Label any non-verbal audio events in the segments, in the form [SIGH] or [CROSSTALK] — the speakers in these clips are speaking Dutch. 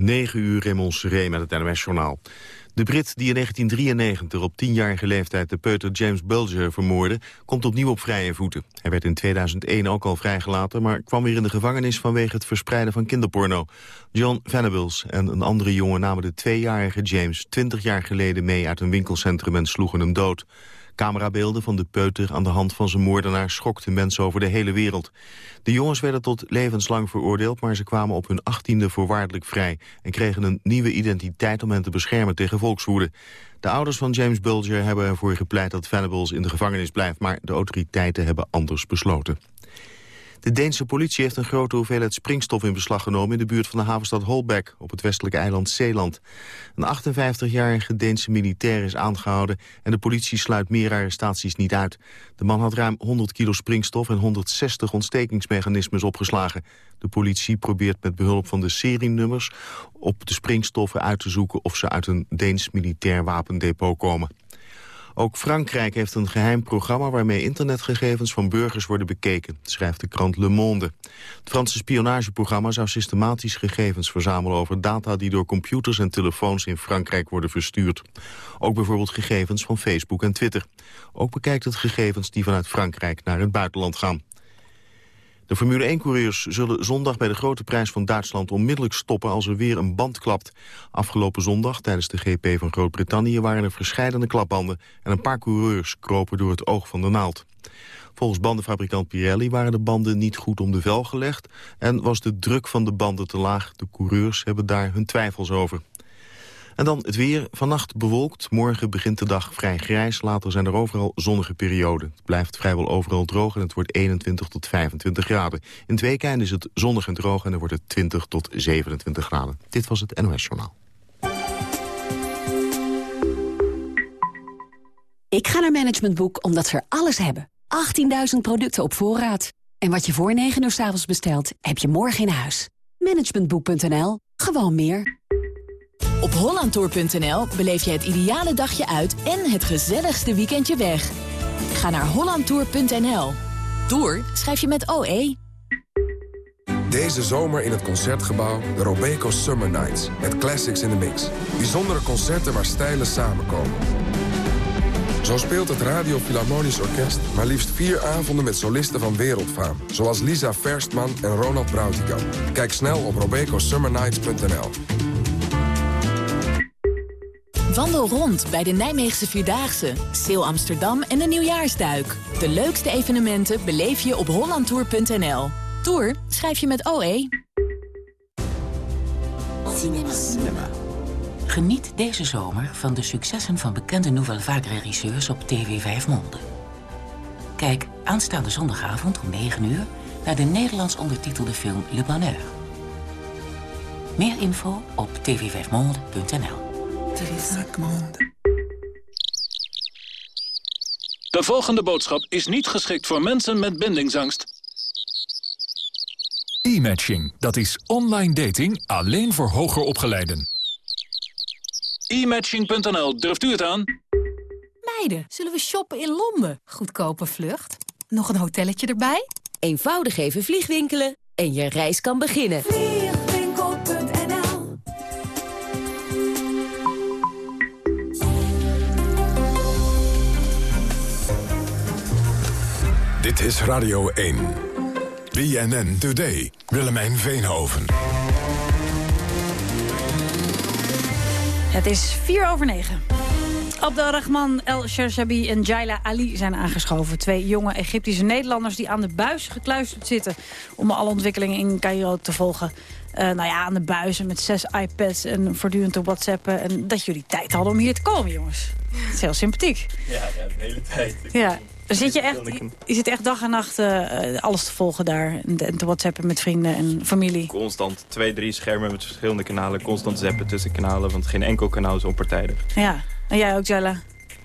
9 uur Raymond Seré met het NOS-journaal. De Brit die in 1993 op tienjarige leeftijd de peuter James Bulger vermoordde... komt opnieuw op vrije voeten. Hij werd in 2001 ook al vrijgelaten... maar kwam weer in de gevangenis vanwege het verspreiden van kinderporno. John Venables en een andere jongen namen de tweejarige James... 20 jaar geleden mee uit een winkelcentrum en sloegen hem dood. Camerabeelden van de peuter aan de hand van zijn moordenaar schokten mensen over de hele wereld. De jongens werden tot levenslang veroordeeld, maar ze kwamen op hun achttiende voorwaardelijk vrij en kregen een nieuwe identiteit om hen te beschermen tegen volkswoede. De ouders van James Bulger hebben ervoor gepleit dat Venables in de gevangenis blijft, maar de autoriteiten hebben anders besloten. De Deense politie heeft een grote hoeveelheid springstof in beslag genomen... in de buurt van de havenstad Holbeck op het westelijke eiland Zeeland. Een 58-jarige Deense militair is aangehouden... en de politie sluit meer arrestaties niet uit. De man had ruim 100 kilo springstof en 160 ontstekingsmechanismes opgeslagen. De politie probeert met behulp van de serienummers op de springstoffen uit te zoeken... of ze uit een Deens militair wapendepot komen. Ook Frankrijk heeft een geheim programma waarmee internetgegevens van burgers worden bekeken, schrijft de krant Le Monde. Het Franse spionageprogramma zou systematisch gegevens verzamelen over data die door computers en telefoons in Frankrijk worden verstuurd. Ook bijvoorbeeld gegevens van Facebook en Twitter. Ook bekijkt het gegevens die vanuit Frankrijk naar het buitenland gaan. De Formule 1-coureurs zullen zondag bij de grote prijs van Duitsland onmiddellijk stoppen als er weer een band klapt. Afgelopen zondag tijdens de GP van Groot-Brittannië waren er verscheidene klapbanden en een paar coureurs kropen door het oog van de naald. Volgens bandenfabrikant Pirelli waren de banden niet goed om de vel gelegd en was de druk van de banden te laag. De coureurs hebben daar hun twijfels over. En dan het weer. Vannacht bewolkt. Morgen begint de dag vrij grijs. Later zijn er overal zonnige perioden. Het blijft vrijwel overal droog en het wordt 21 tot 25 graden. In het weekend is het zonnig en droog en dan wordt het 20 tot 27 graden. Dit was het NOS Journaal. Ik ga naar Management Boek omdat ze er alles hebben. 18.000 producten op voorraad. En wat je voor 9 uur s avonds bestelt, heb je morgen in huis. Managementboek.nl. Gewoon meer. Op hollandtour.nl beleef je het ideale dagje uit en het gezelligste weekendje weg. Ga naar hollandtour.nl. Tour schrijf je met OE. Deze zomer in het Concertgebouw de Robeco Summer Nights. Met classics in the mix. Bijzondere concerten waar stijlen samenkomen. Zo speelt het Radio Philharmonisch Orkest maar liefst vier avonden met solisten van wereldfaam. Zoals Lisa Verstman en Ronald Brautigam. Kijk snel op robecosummernights.nl. Wandel rond bij de Nijmeegse Vierdaagse, Seel Amsterdam en de Nieuwjaarsduik. De leukste evenementen beleef je op hollandtour.nl. Tour schrijf je met OE. Cinema. Cinema. Geniet deze zomer van de successen van bekende Nouvelle Vague regisseurs op TV 5 Monde. Kijk aanstaande zondagavond om 9 uur naar de Nederlands ondertitelde film Le Bonheur. Meer info op tv5monde.nl. De volgende boodschap is niet geschikt voor mensen met bindingsangst. E-matching, dat is online dating alleen voor hoger opgeleiden. E-matching.nl, durft u het aan? Meiden, zullen we shoppen in Londen? Goedkope vlucht. Nog een hotelletje erbij? Eenvoudig even vliegwinkelen en je reis kan beginnen. Dit is Radio 1. BNN Today. Willemijn Veenhoven. Het is 4 over 9. Abdelrahman El Shershabi en Jaila Ali zijn aangeschoven. Twee jonge Egyptische Nederlanders die aan de buis gekluisterd zitten... om alle ontwikkelingen in Cairo te volgen. Uh, nou ja, aan de buizen met zes iPads en voortdurend te whatsappen. En dat jullie tijd hadden om hier te komen, jongens. Dat is heel sympathiek. Ja, ja de hele tijd. Ja. Zit je, echt, je zit echt dag en nacht uh, alles te volgen daar. En te whatsappen met vrienden en familie. Constant twee, drie schermen met verschillende kanalen. Constant zappen tussen kanalen, want geen enkel kanaal is onpartijdig. Ja, en jij ook, Jella?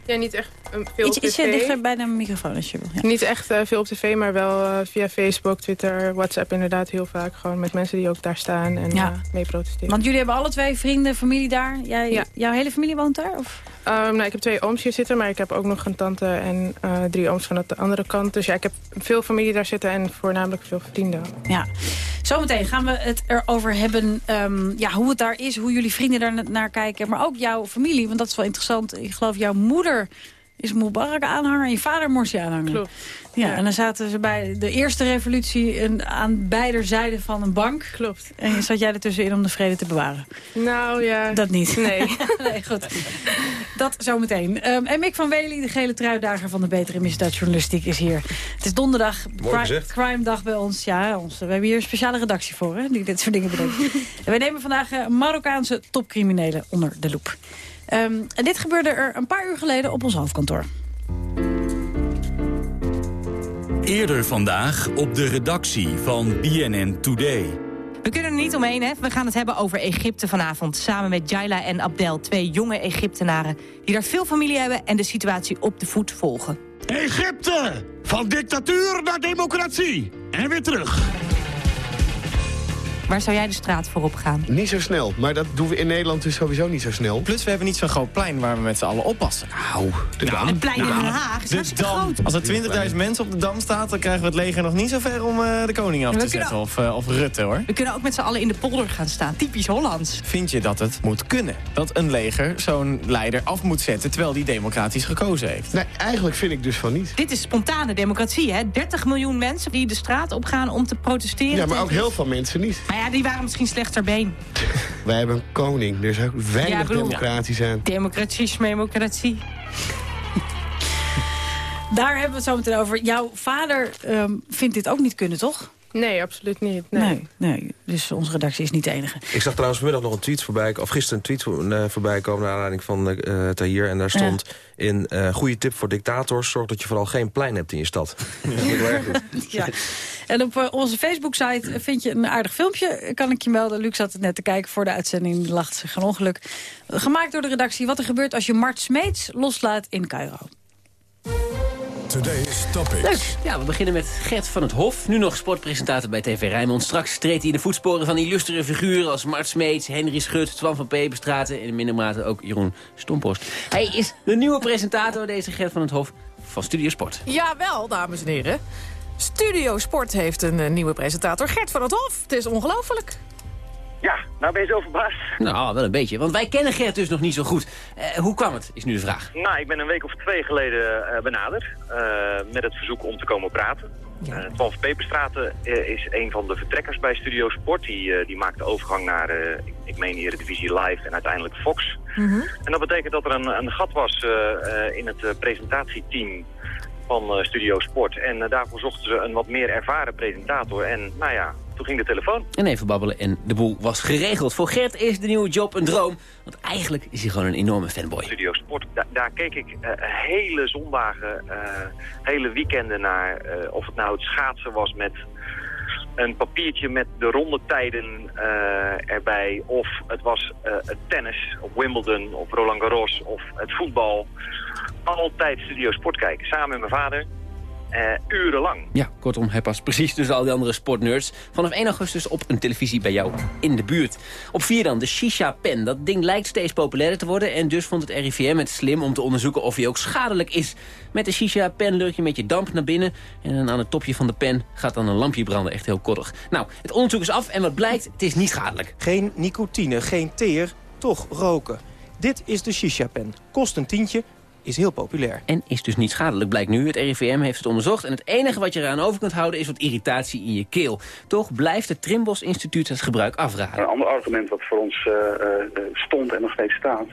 Ja, niet echt veel Iets, op ietsje dichter bij de microfoon als je wil. Ja. Niet echt eh, veel op tv, maar wel eh, via Facebook, Twitter, WhatsApp inderdaad heel vaak. Gewoon met mensen die ook daar staan en Ja. eh, mee protesteren. Want jullie hebben alle twee vrienden, familie daar. Jij, Ja. Jouw hele familie woont daar? Of? Ehm, nou, ik heb twee ooms hier zitten, maar ik heb ook nog een tante en drie ooms van de andere kant. Dus ja, ik heb veel familie daar zitten en voornamelijk veel vrienden. Ja. Zometeen gaan we het erover hebben ehm, ja, hoe het daar is, hoe jullie vrienden daar na- naar kijken. Maar ook jouw familie, want dat is wel interessant. Ik geloof jouw moeder is Mubarak-aanhanger en je vader Morsi-aanhanger. Klopt. Ja, Ja. en dan zaten ze bij de eerste revolutie een- aan beide zijden van een bank. Klopt. En zat jij ertussenin om de vrede te bewaren? Nou ja... Dat niet. [LAUGHS] Nee. nee, goed. Dat zometeen. Ehm en Mick van Wely, de gele truidager van de Betere Misdaadjournalistiek, is hier. Het is donderdag, cri- crime dag bij ons. Ja, ons, we hebben hier een speciale redactie voor, hè, die dit soort dingen bedenkt. [LAUGHS] en wij nemen vandaag eh, Marokkaanse topcriminelen onder de loep. Ehm, en dit gebeurde er een paar uur geleden op ons hoofdkantoor. Eerder vandaag op de redactie van BNN Today. We kunnen er niet omheen, hè? We gaan het hebben over Egypte vanavond. Samen met Jaila en Abdel, twee jonge Egyptenaren... die daar veel familie hebben en de situatie op de voet volgen. Egypte! Van dictatuur naar democratie. En weer terug. Waar zou jij de straat voor op gaan? Niet zo snel, maar dat doen we in Nederland dus sowieso niet zo snel. Plus, we hebben niet zo'n groot plein waar we met z'n allen oppassen. Nou, de Dam. Het plein in Den Haag is De hartstikke Dam. groot. Als er 20.000 mensen op de Dam staat... dan krijgen we het leger nog niet zo ver om eh, de koning af We te zetten. Of, eh, of Rutte, hoor. We kunnen ook met z'n allen in de polder gaan staan. Typisch Hollands. Vind je dat het moet kunnen? Dat een leger zo'n leider af moet zetten... terwijl die democratisch gekozen heeft? Nee, eigenlijk vind ik dus van niet. Dit is spontane democratie, hè? 30 miljoen mensen die de straat op gaan om te protesteren. Ja, maar ook heel veel mensen niet. Maar ja, die waren misschien slechter been. Wij hebben een koning, er is ook weinig Ja, bedoel- democratisch aan. Democratie is democratie. Daar hebben we het zo meteen over. Jouw vader ehm, vindt dit ook niet kunnen, toch? Nee, absoluut niet. Nee. Nee, nee. Dus onze redactie is niet de enige. Ik zag trouwens vanmiddag nog een tweet voorbij, of gisteren een tweet eh, voorbij komen naar aanleiding van eh Tahir. En daar stond in eh goede tip voor dictators: zorg dat je vooral geen plein hebt in je stad. [LAUGHS] Dat is heel erg goed. Ja. En op eh, onze Facebook-site vind je een aardig filmpje, kan ik je melden. Luc zat het net te kijken voor de uitzending, die lacht zich een ongeluk. Gemaakt door de redactie Wat er gebeurt als je Mart Smeets loslaat in Cairo. Today's Topics. Leuk. Ja, we beginnen met Gert van het Hof. Nu nog sportpresentator bij TV Rijnmond. Straks treedt hij in de voetsporen van illustere figuren... als Mart Smeets, Henry Schut, Twan van Peperstraten... en in minder mate ook Jeroen Stompost. Hij is de nieuwe presentator, deze Gert van het Hof, van Studio Sport. Jawel, dames en heren. Studio Sport heeft een eh, nieuwe presentator, Gert van het Hof. Het is ongelooflijk. Ja, nou ben je zo verbaasd. Nou, wel een beetje, want wij kennen Gert dus nog niet zo goed. Eh, hoe kwam het, is nu de vraag. Nou, ik ben een week of twee geleden eh, benaderd eh, met het verzoek om te komen praten. Ja. Twan van Peperstraten eh, is een van de vertrekkers bij Studio Sport. Die, eh, die maakt de overgang naar, eh, ik, ik meen hier, de divisie Live en uiteindelijk Fox. En dat betekent dat er een, een gat was eh, eh, in het presentatieteam van eh, Studio Sport. En eh, daarvoor zochten ze een wat meer ervaren presentator. En nou ja, toen ging de telefoon. En even babbelen en de boel was geregeld. Voor Gert is de nieuwe job een droom. Want eigenlijk is hij gewoon een enorme fanboy. Studio Sport, da- daar keek ik eh, hele zondagen, hele weekenden naar. of het nou het schaatsen was met een papiertje met de rondetijden eh erbij. Of het was het tennis op Wimbledon of Roland Garros of het voetbal. Altijd Studio Sport kijken, samen met mijn vader. eh, urenlang. Ja, kortom, hij past precies tussen al die andere sportnerds. Vanaf 1 augustus op een televisie bij jou in de buurt. Op 4 dan, de Shisha-pen. Dat ding lijkt steeds populairder te worden... en dus vond het RIVM het slim om te onderzoeken of hij ook schadelijk is. Met de Shisha-pen lurk je met je damp naar binnen... en dan aan het topje van de pen gaat dan een lampje branden. Echt heel koddig. Nou, het onderzoek is af en wat blijkt, het is niet schadelijk. Geen nicotine, geen teer, toch roken. Dit is de shisha-pen. Kost een tientje, is heel populair. En is dus niet schadelijk, blijkt nu. Het RIVM heeft het onderzocht en het enige wat je eraan over kunt houden... is wat irritatie in je keel. Toch blijft het Trimbos Instituut het gebruik afraden. Een ander argument wat voor ons eh, eh, stond en nog steeds staat,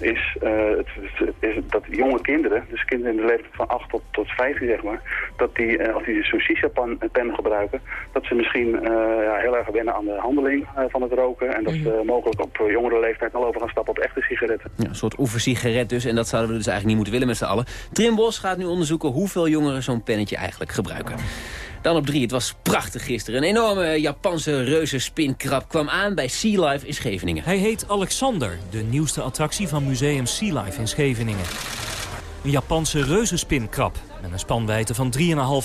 is, eh, het, het- is dat jonge kinderen, dus kinderen in de leeftijd van 8 tot, tot 15 zeg maar, dat die, als die zo'n shisha-pen pen gebruiken, dat ze misschien eh, ja, heel erg wennen aan de handeling eh, van het roken en dat ze mogelijk op jongere leeftijd al over gaan stappen op echte sigaretten. Ja, een soort oefensigaret dus, en dat zouden we dus eigenlijk niet moeten willen met z'n allen. Trimbos gaat nu onderzoeken hoeveel jongeren zo'n pennetje eigenlijk gebruiken. Dan op drie, het was prachtig gisteren. Een enorme Japanse reuzenspinkrab kwam aan bij Sea Life in Scheveningen. Hij heet Alexander, de nieuwste attractie van museum Sea Life in Scheveningen. Een Japanse reuzenspinkrab. Met een spanwijdte van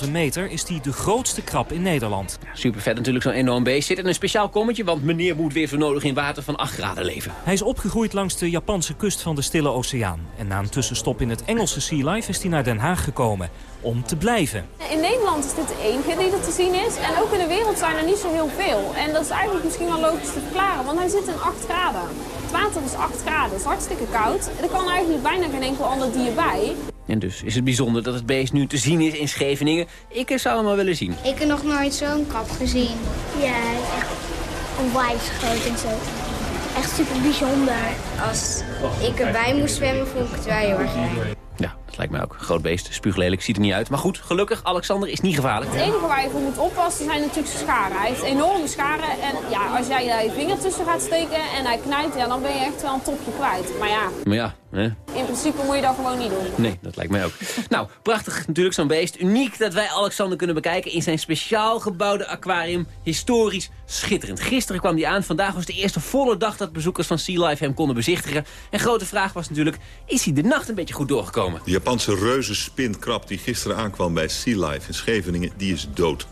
3,5 meter is die de grootste krab in Nederland. Super vet natuurlijk, zo'n enorm beest. Zit in een speciaal kommetje, want meneer moet weer zo nodig in water van 8 graden leven. Hij is opgegroeid langs de Japanse kust van de Stille Oceaan. En na een tussenstop in het Engelse Sea Life is hij naar Den Haag gekomen. Om te blijven. In Nederland is dit de enige die er te zien is. En ook in de wereld zijn er niet zo heel veel. En dat is eigenlijk misschien wel logisch te verklaren, want hij zit in 8 graden. Het water is 8 graden, het is hartstikke koud. Er kan eigenlijk bijna geen enkel ander dier bij. En dus is het bijzonder dat het beest nu te zien is in Scheveningen. Ik zou hem wel willen zien. Ik heb nog nooit zo'n krab gezien. Ja, hij is echt onwijs groot en zo. Echt super bijzonder. Als ik erbij moest zwemmen, vond ik het wel heel erg. Ja, lijkt mij ook. Groot beest, spuuglelijk, ziet er niet uit. Maar goed, gelukkig, Alexander is niet gevaarlijk. Het enige waar je voor moet oppassen zijn natuurlijk zijn scharen. Hij heeft enorme scharen en ja, als jij daar je vinger tussen gaat steken en hij knijpt, ja, dan ben je echt wel een topje kwijt. Maar ja, Maar ja, hè? in principe moet je dat gewoon niet doen. Nee, dat lijkt mij ook. [LAUGHS] nou, prachtig natuurlijk zo'n beest. Uniek dat wij Alexander kunnen bekijken in zijn speciaal gebouwde aquarium. Historisch schitterend. Gisteren kwam hij aan. Vandaag was de eerste volle dag dat bezoekers van Sea Life hem konden bezichtigen. En grote vraag was natuurlijk, is hij de nacht een beetje goed doorgekomen? Japanse reuzenspinkrab die gisteren aankwam bij Sea Life in Scheveningen, die is dood.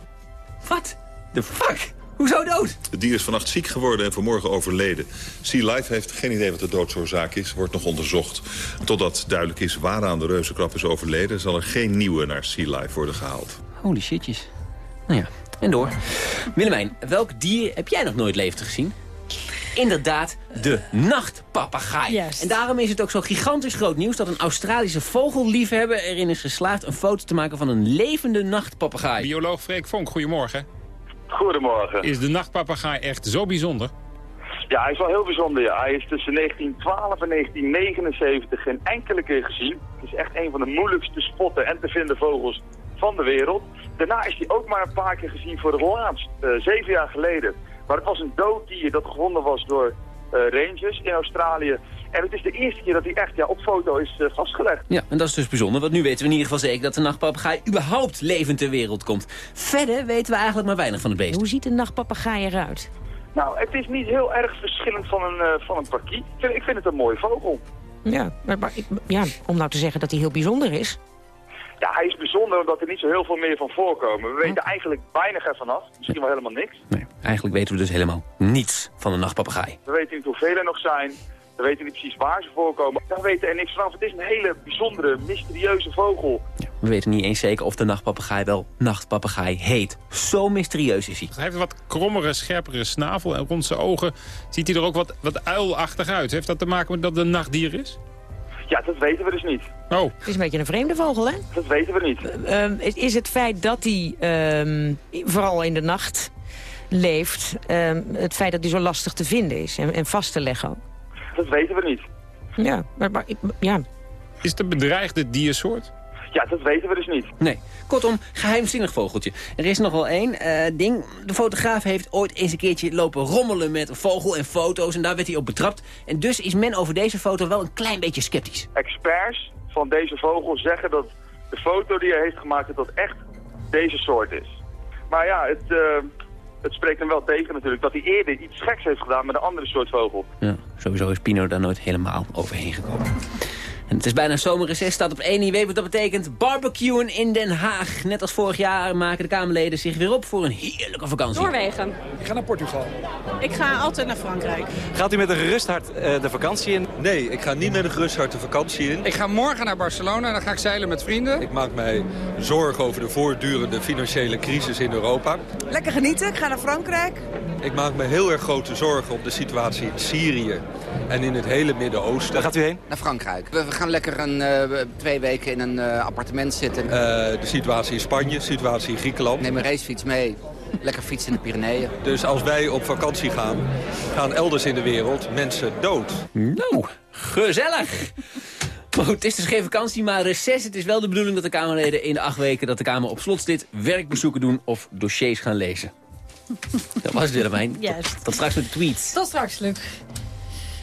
Wat? The fuck? Hoezo dood? Het dier is vannacht ziek geworden en vanmorgen overleden. Sea Life heeft geen idee wat de doodsoorzaak is, wordt nog onderzocht. Totdat duidelijk is waaraan de reuzenkrab is overleden... zal er geen nieuwe naar Sea Life worden gehaald. Holy shitjes. Nou ja, en door. Willemijn, welk dier heb jij nog nooit levend gezien? Inderdaad, de nachtpapegaai. En daarom is het ook zo gigantisch groot nieuws... dat een Australische vogelliefhebber erin is geslaagd... een foto te maken van een levende nachtpapegaai. Bioloog Freek Vonk, goedemorgen. Goedemorgen. Is de nachtpapegaai echt zo bijzonder? Ja, hij is wel heel bijzonder. Ja. Hij is tussen 1912 en 1979 geen enkele keer gezien. Het is echt een van de moeilijkste spotten en te vinden vogels van de wereld. Daarna is hij ook maar een paar keer gezien voor het laatst, eh, zeven jaar geleden. Maar het was een dood dier dat gevonden was door eh, rangers in Australië. En het is de eerste keer dat hij echt ja, op foto is eh, vastgelegd. Ja, en dat is dus bijzonder, want nu weten we in ieder geval zeker... dat de nachtpapegaai überhaupt levend ter wereld komt. Verder weten we eigenlijk maar weinig van het beest. Hoe ziet een nachtpapegaai eruit? Nou, het is niet heel erg verschillend van een, uh, van een parkiet. Ik vind, ik vind het een mooie vogel. Ja, maar, maar ik, ja, om nou te zeggen dat hij heel bijzonder is... Ja, hij is bijzonder omdat er niet zo heel veel meer van voorkomen. We weten eigenlijk weinig ervan af. Misschien wel helemaal niks. Nee, eigenlijk weten we dus helemaal niets van een nachtpapegaai. We weten niet hoeveel er nog zijn. We weten niet precies waar ze voorkomen. We weten er niks vanaf. Het is een hele bijzondere, mysterieuze vogel. Ja, we weten niet eens zeker of de nachtpapegaai wel nachtpapegaai heet. Zo mysterieus is hij. Hij heeft een wat krommere, scherpere snavel en rond zijn ogen ziet hij er ook wat, wat uilachtig uit. Heeft dat te maken met dat het een nachtdier is? Ja, dat weten we dus niet. Oh. Het is een beetje een vreemde vogel, hè? Dat weten we niet. Uh, is het feit dat hij uh, vooral in de nacht leeft... Uh, het feit dat hij zo lastig te vinden is en, en vast te leggen ook? Dat weten we niet. Ja, maar, maar ja. Is het een bedreigde diersoort? Ja, dat weten we dus niet. Nee. Kortom, geheimzinnig vogeltje. Er is nog wel één uh, ding. De fotograaf heeft ooit eens een keertje lopen rommelen met een vogel en foto's. En daar werd hij op betrapt. En dus is men over deze foto wel een klein beetje sceptisch. Experts van deze vogel zeggen dat de foto die hij heeft gemaakt... dat dat echt deze soort is. Maar ja, het, uh, het spreekt hem wel tegen natuurlijk... dat hij eerder iets geks heeft gedaan met een andere soort vogel. Ja, sowieso is Pino daar nooit helemaal overheen gekomen. En het is bijna zomerreces, staat op 1 weet wat dat betekent. Barbecuen in Den Haag. Net als vorig jaar maken de Kamerleden zich weer op voor een heerlijke vakantie. Noorwegen. Ik ga naar Portugal. Ik ga altijd naar Frankrijk. Gaat u met een gerust hart uh, de vakantie in? Nee, ik ga niet met een gerust hart de vakantie in. Ik ga morgen naar Barcelona en dan ga ik zeilen met vrienden. Ik maak mij zorgen over de voortdurende financiële crisis in Europa. Lekker genieten, ik ga naar Frankrijk. Ik maak me heel erg grote zorgen op de situatie in Syrië en in het hele Midden-Oosten. Waar gaat u heen? Naar Frankrijk. We gaan lekker een, uh, twee weken in een uh, appartement zitten. Uh, de situatie in Spanje, de situatie in Griekenland. Neem een racefiets mee. Lekker fietsen in de Pyreneeën. Dus als wij op vakantie gaan, gaan elders in de wereld mensen dood. Nou, gezellig. Maar goed, het is dus geen vakantie, maar reces. Het is wel de bedoeling dat de Kamerleden in de acht weken... dat de Kamer op slot zit, werkbezoeken doen of dossiers gaan lezen. Dat was het, Willemijn. Juist. Tot, tot straks met de tweets. Tot straks, Luc.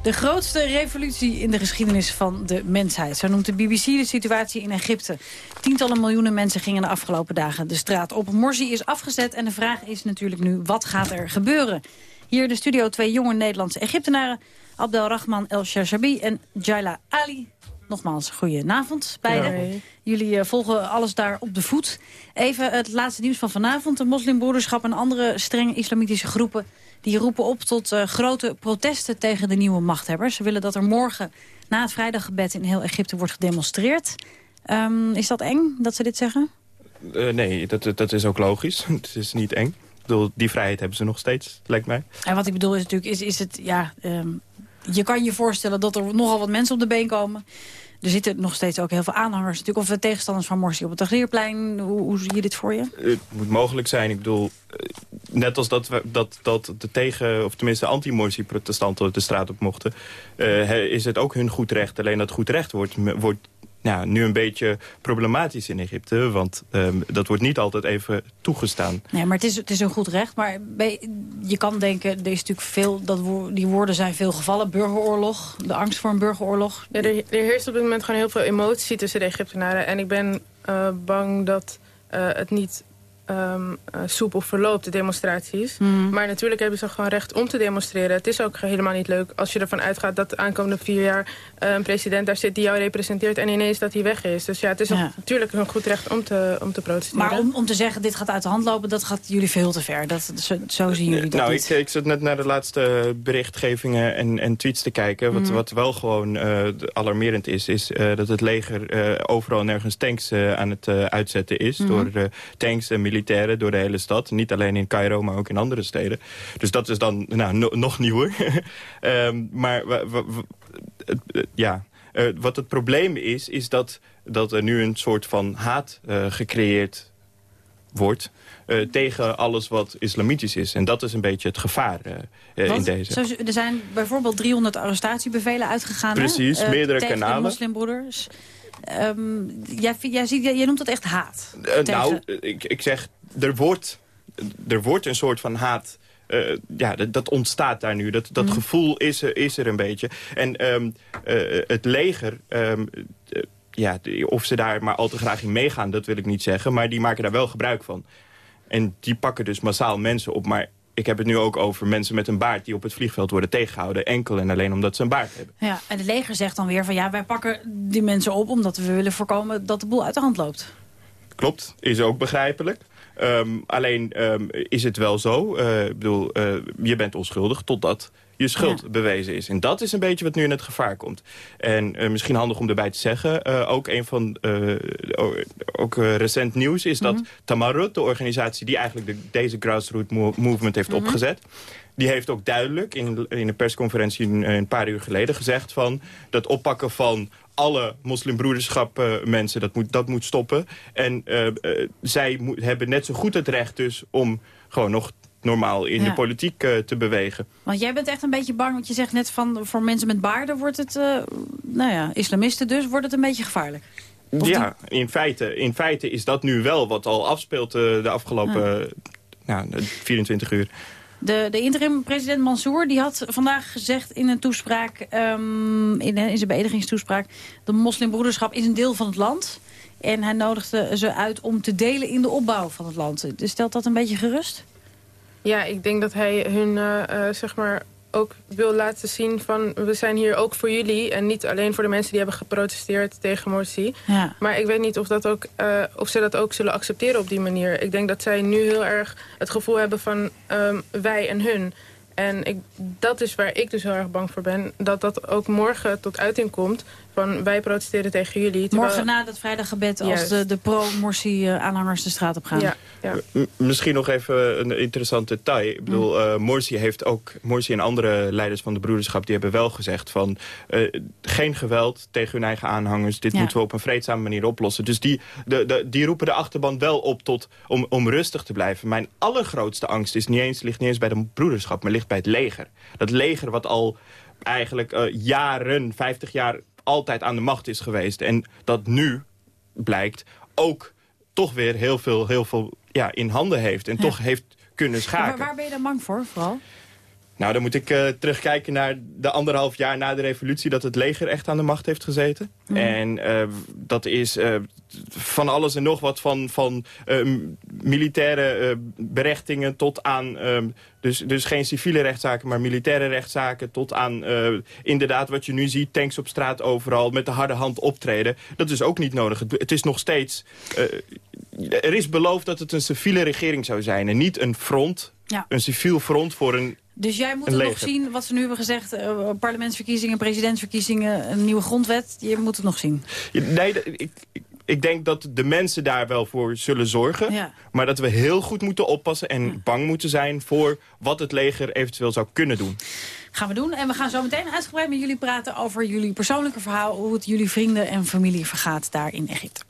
De grootste revolutie in de geschiedenis van de mensheid. Zo noemt de BBC de situatie in Egypte. Tientallen miljoenen mensen gingen de afgelopen dagen de straat op. Morsi is afgezet en de vraag is natuurlijk nu, wat gaat er gebeuren? Hier in de studio twee jonge Nederlandse Egyptenaren... Abdel Rahman El Sharshabi en Jaila Ali. nogmaals, goedenavond beiden. Jullie eh, volgen alles daar op de voet. Even het laatste nieuws van vanavond. De moslimbroederschap en andere strenge islamitische groepen... die roepen op tot eh, grote protesten tegen de nieuwe machthebbers. Ze willen dat er morgen na het vrijdaggebed in heel Egypte wordt gedemonstreerd. Ehm, is dat eng dat ze dit zeggen? Eh, nee, dat, dat is ook logisch. [LAUGHS] Het is niet eng. Ik bedoel, die vrijheid hebben ze nog steeds, lijkt mij. En wat ik bedoel is natuurlijk, is, is het, ja, ehm, je kan je voorstellen dat er nogal wat mensen op de been komen. Er zitten nog steeds ook heel veel aanhangers natuurlijk, of tegenstanders van Morsi op het Tagrierplein. Hoe, hoe zie je dit voor je? Het moet mogelijk zijn. Ik bedoel, eh, net als dat, dat, dat de tegen, of tenminste anti-Morsi-protestanten de straat op mochten... eh, is het ook hun goed recht. Alleen dat goed recht wordt, wordt nou, nu een beetje problematisch in Egypte. Want ehm, dat wordt niet altijd even toegestaan. Nee, maar het is, het is een goed recht. Maar je kan denken, er is natuurlijk veel, dat wo- die woorden zijn veel gevallen. Burgeroorlog, de angst voor een burgeroorlog. Ja, er, er heerst op dit moment gewoon heel veel emotie tussen de Egyptenaren. En ik ben eh, bang dat eh, het niet ehm, eh, soepel verloopt, de demonstraties. Mhm. Maar natuurlijk hebben ze gewoon recht om te demonstreren. Het is ook helemaal niet leuk als je ervan uitgaat dat de aankomende vier jaar... eh, een president daar zit die jou representeert en ineens dat hij weg is. Dus ja, het is Ja. ook natuurlijk een goed recht om te, om te protesteren. Maar om, om te zeggen, dit gaat uit de hand lopen, dat gaat jullie veel te ver. Dat, zo, zo zien jullie dat nou, niet. ik, ik zat net naar de laatste berichtgevingen en, en tweets te kijken. Wat, Mhm. wat wel gewoon eh, alarmerend is, is eh, dat het leger eh, overal en nergens tanks aan het uitzetten is. Mhm. Door tanks en militairen door de hele stad. Niet alleen in Cairo, maar ook in andere steden. Dus dat is dan nou, no- nog nieuwer. [LAUGHS] Ehm, maar het- ja, Eh, wat het probleem is, is dat, dat er nu een soort van haat eh, gecreëerd wordt... eh, tegen alles wat islamitisch is. En dat is een beetje het gevaar eh, eh, in deze. zo- er zijn bijvoorbeeld 300 arrestatiebevelen uitgegaan. Precies, Eh, meerdere tegen kanalen. moslimbroeders. Ehm, jij, jij, ziet, jij noemt dat echt haat. Eh, tegen- Nou, ik, ik zeg, er wordt, er wordt een soort van haat... eh, ja, dat, dat ontstaat daar nu. Dat, dat Mhm. gevoel is er, is er een beetje. En ehm, eh, het leger... ehm, eh, ja, of ze daar maar al te graag in meegaan, dat wil ik niet zeggen. Maar die maken daar wel gebruik van. En die pakken dus massaal mensen op. Maar ik heb het nu ook over mensen met een baard... die op het vliegveld worden tegengehouden. Enkel en alleen omdat ze een baard hebben. Ja, en het leger zegt dan weer van ja, wij pakken die mensen op... omdat we willen voorkomen dat de boel uit de hand loopt. Klopt, is ook begrijpelijk. Ehm, alleen ehm, is het wel zo, eh, ik bedoel, eh, je bent onschuldig totdat je schuld bewezen is. En dat is een beetje wat nu in het gevaar komt. En eh, misschien handig om erbij te zeggen, eh, ook een van o- ook recent nieuws is dat Tamarut, de organisatie die eigenlijk de, deze grassroots mo- movement heeft Mhm. opgezet, die heeft ook duidelijk in, in een persconferentie een, een paar uur geleden gezegd van dat oppakken van alle moslimbroederschap eh, mensen, dat moet, dat moet stoppen. En zij moet, hebben net zo goed het recht dus om gewoon nog normaal in Ja. de politiek eh, te bewegen. Want jij bent echt een beetje bang, want je zegt net van... voor mensen met baarden wordt het, eh, nou ja, islamisten dus, wordt het een beetje gevaarlijk. Of ja, in feite, in feite is dat nu wel wat al afspeelt eh, de afgelopen nou, 24 uur. De, de interim-president Mansour die had vandaag gezegd in een toespraak, ehm, in, in zijn beëdigingstoespraak, de moslimbroederschap is een deel van het land. En hij nodigde ze uit om te delen in de opbouw van het land. Dus stelt dat een beetje gerust? Ja, ik denk dat hij hun eh, eh, zeg maar ook wil laten zien van... we zijn hier ook voor jullie en niet alleen voor de mensen die hebben geprotesteerd tegen Morsi. Ja. Maar ik weet niet of, dat ook, eh, of ze dat ook zullen accepteren op die manier. Ik denk dat zij nu heel erg het gevoel hebben van ehm, wij en hun. En ik, dat is waar ik dus heel erg bang voor ben. Dat dat ook morgen tot uiting komt. Van wij protesteren tegen jullie. terwijl- Morgen na het vrijdaggebed als Juist. de, de pro-Morsi-aanhangers de straat op gaan. Ja, ja. Misschien nog even een interessant detail. Ik bedoel, eh, Morsi heeft ook, Morsi en andere leiders van de broederschap... die hebben wel gezegd van eh, geen geweld tegen hun eigen aanhangers. Dit Ja. moeten we op een vreedzame manier oplossen. Dus die, de, de, die roepen de achterban wel op tot, om, om rustig te blijven. Mijn allergrootste angst is niet eens, ligt niet eens bij de broederschap... maar ligt bij het leger. Dat leger wat al eigenlijk eh, jaren, 50 jaar... altijd aan de macht is geweest. En dat nu blijkt ook toch weer heel veel, heel veel ja, in handen heeft. En Ja. toch heeft kunnen Maar schaken. waar, waar ben je dan bang voor, vooral? Nou, dan moet ik uh, terugkijken naar de anderhalf jaar na de revolutie... dat het leger echt aan de macht heeft gezeten. Mhm. En uh, dat is uh, van alles en nog wat van, van militaire berechtingen tot aan... dus, dus geen civiele rechtszaken, maar militaire rechtszaken... tot aan inderdaad wat je nu ziet, tanks op straat overal... met de harde hand optreden. Dat is ook niet nodig. Het is nog steeds... er is beloofd dat het een civiele regering zou zijn... en niet een front, ja. een civiel front voor een dus jij moet nog zien, wat ze nu hebben gezegd... Uh, parlementsverkiezingen, presidentsverkiezingen, een nieuwe grondwet. Je moet het nog zien. nee, ik, ik, denk dat de mensen daar wel voor zullen zorgen. Maar dat we heel goed moeten oppassen en bang moeten zijn... voor wat het leger eventueel zou kunnen doen. Gaan we doen. En we gaan zo meteen uitgebreid met jullie praten... over jullie persoonlijke verhaal. Hoe het jullie vrienden en familie vergaat daar in Egypte.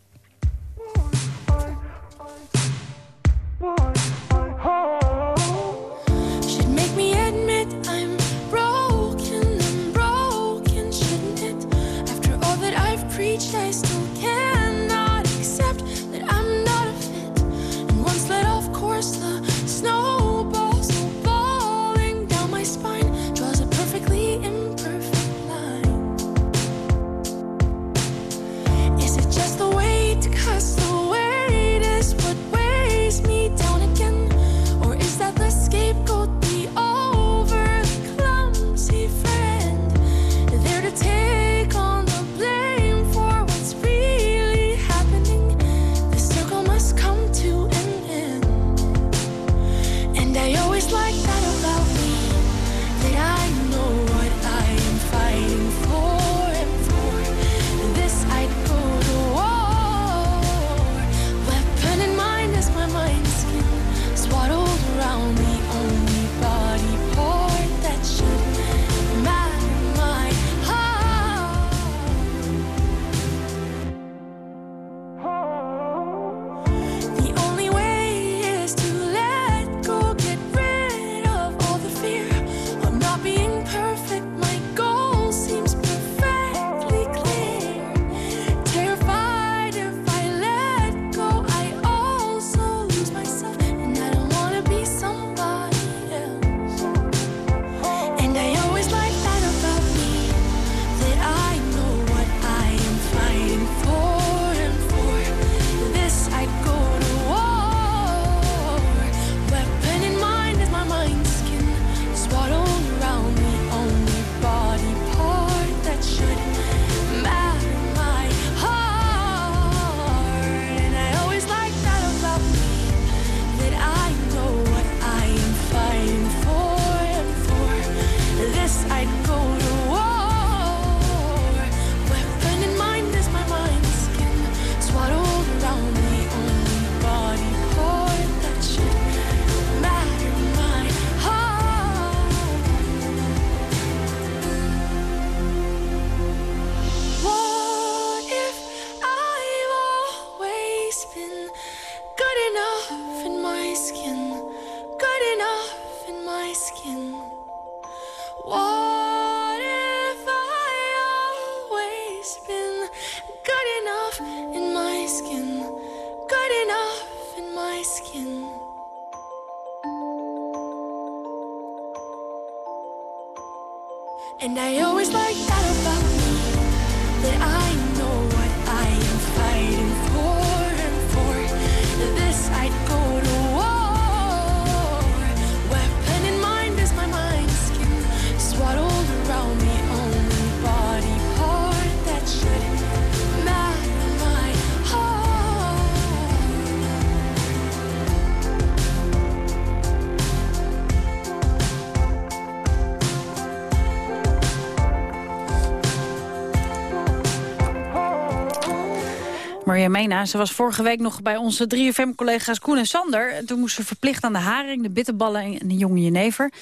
Maria Mena, ze was vorige week nog bij onze 3FM-collega's Koen en Sander. Toen moest ze verplicht aan de haring, de bitterballen en de jonge jenever.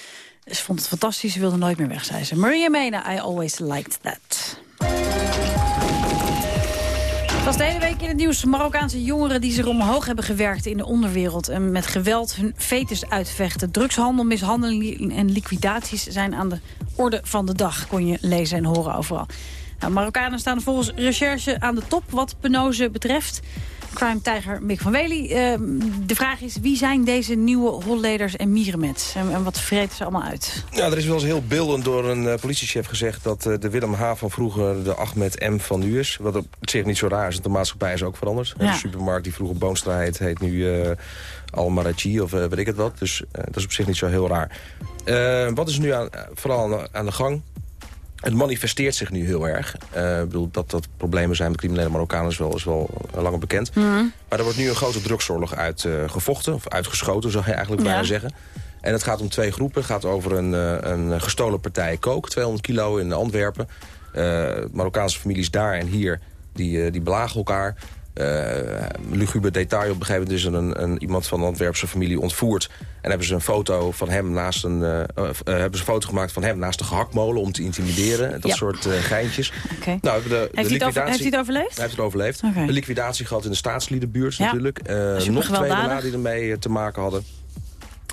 Ze vond het fantastisch, ze wilde nooit meer weg, zei ze. Maria Mena, I always liked that. Het was de hele week in het nieuws. Marokkaanse jongeren die zich omhoog hebben gewerkt in de onderwereld... en met geweld hun fetus uitvechten. Drugshandel, mishandeling en liquidaties zijn aan de orde van de dag. Kon je lezen en horen overal. Nou, Marokkanen staan volgens recherche aan de top wat penose betreft. crime-tijger Mick van Wely. Uh, de vraag is, wie zijn deze nieuwe holleders en mierenmets? En, en, wat vreten ze allemaal uit? Ja, er is wel eens heel beeldend door een uh, politiechef gezegd... dat uh, de Willem H. van vroeger de Ahmed M. van nu is. Wat op zich niet zo raar is, want de maatschappij is ook veranderd. Ja. De supermarkt die vroeger Boonstra heet, heet nu Almarachi of weet ik het wat. Dus dat is op zich niet zo heel raar. wat is nu aan, vooral aan de gang? Het manifesteert zich nu heel erg. Uh, ik bedoel, dat dat problemen zijn met criminele Marokkanen is wel, is wel langer bekend. Mhm. Maar er wordt nu een grote drugsoorlog uitgevochten, uh, of uitgeschoten zou je eigenlijk bijna Ja. zeggen. En het gaat om twee groepen. Het gaat over een, een gestolen partij kook, 200 kilo in Antwerpen. Uh, Marokkaanse families daar en hier, die, die belagen elkaar. Uh, luguber detail. Op een gegeven moment is er een, een, iemand van de Antwerpse familie ontvoerd. En hebben ze een foto van hem naast een, uh, uh, hebben ze een foto gemaakt van hem naast de gehaktmolen om te intimideren. Dat Ja. soort uh, geintjes. Oké. Nou, de, Heeft, de hij het over- heeft hij het overleefd? Hij heeft het overleefd. De liquidatie gehad in de staatsliedenbuurt Ja. natuurlijk. Uh, nog twee daarna die ermee eh, te maken hadden.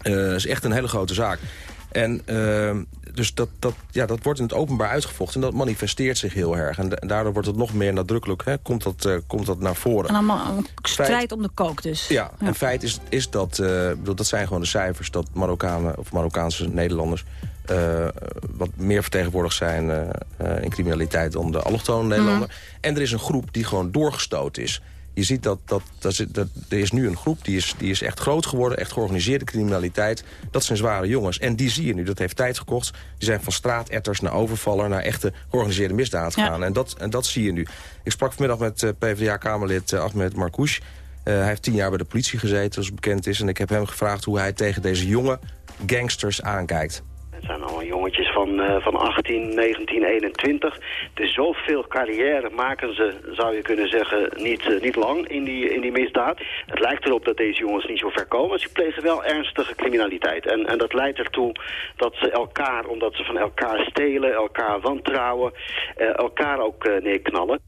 Eh, Dat is echt een hele grote zaak. En uh, dus dat, dat, ja, dat wordt in het openbaar uitgevochten. En dat manifesteert zich heel erg. En, da- en daardoor wordt het nog meer nadrukkelijk. Hè, komt, dat, uh, komt dat naar voren. En allemaal een strijd om de kook dus. Ja, en feit is, is dat, uh, bedoel, dat zijn gewoon de cijfers... dat Marokkanen of Marokkaanse Nederlanders... Uh, wat meer vertegenwoordigd zijn uh, uh, in criminaliteit dan de allochtone Nederlander. En er is een groep die gewoon doorgestoten is. Je ziet dat, dat, dat, dat er is nu een groep die is, die is echt groot geworden. Echt georganiseerde criminaliteit. Dat zijn zware jongens. En die zie je nu. Dat heeft tijd gekost. Die zijn van straatetters naar overvaller... naar echte georganiseerde misdaad Ja. gegaan. En, dat, en dat zie je nu. Ik sprak vanmiddag met eh, PvdA-Kamerlid eh, Ahmed Marcouch. Eh, hij heeft tien jaar bij de politie gezeten, zoals bekend is. En ik heb hem gevraagd hoe hij tegen deze jonge gangsters aankijkt. Het zijn allemaal jongetjes van, eh, van 18, 19, 21. Dus zoveel carrière maken ze, zou je kunnen zeggen, niet, eh, niet lang in die, in die misdaad. Het lijkt erop dat deze jongens niet zo ver komen. Ze plegen wel ernstige criminaliteit. En, en dat leidt ertoe dat ze elkaar, omdat ze van elkaar stelen, elkaar wantrouwen, eh, elkaar ook neerknallen.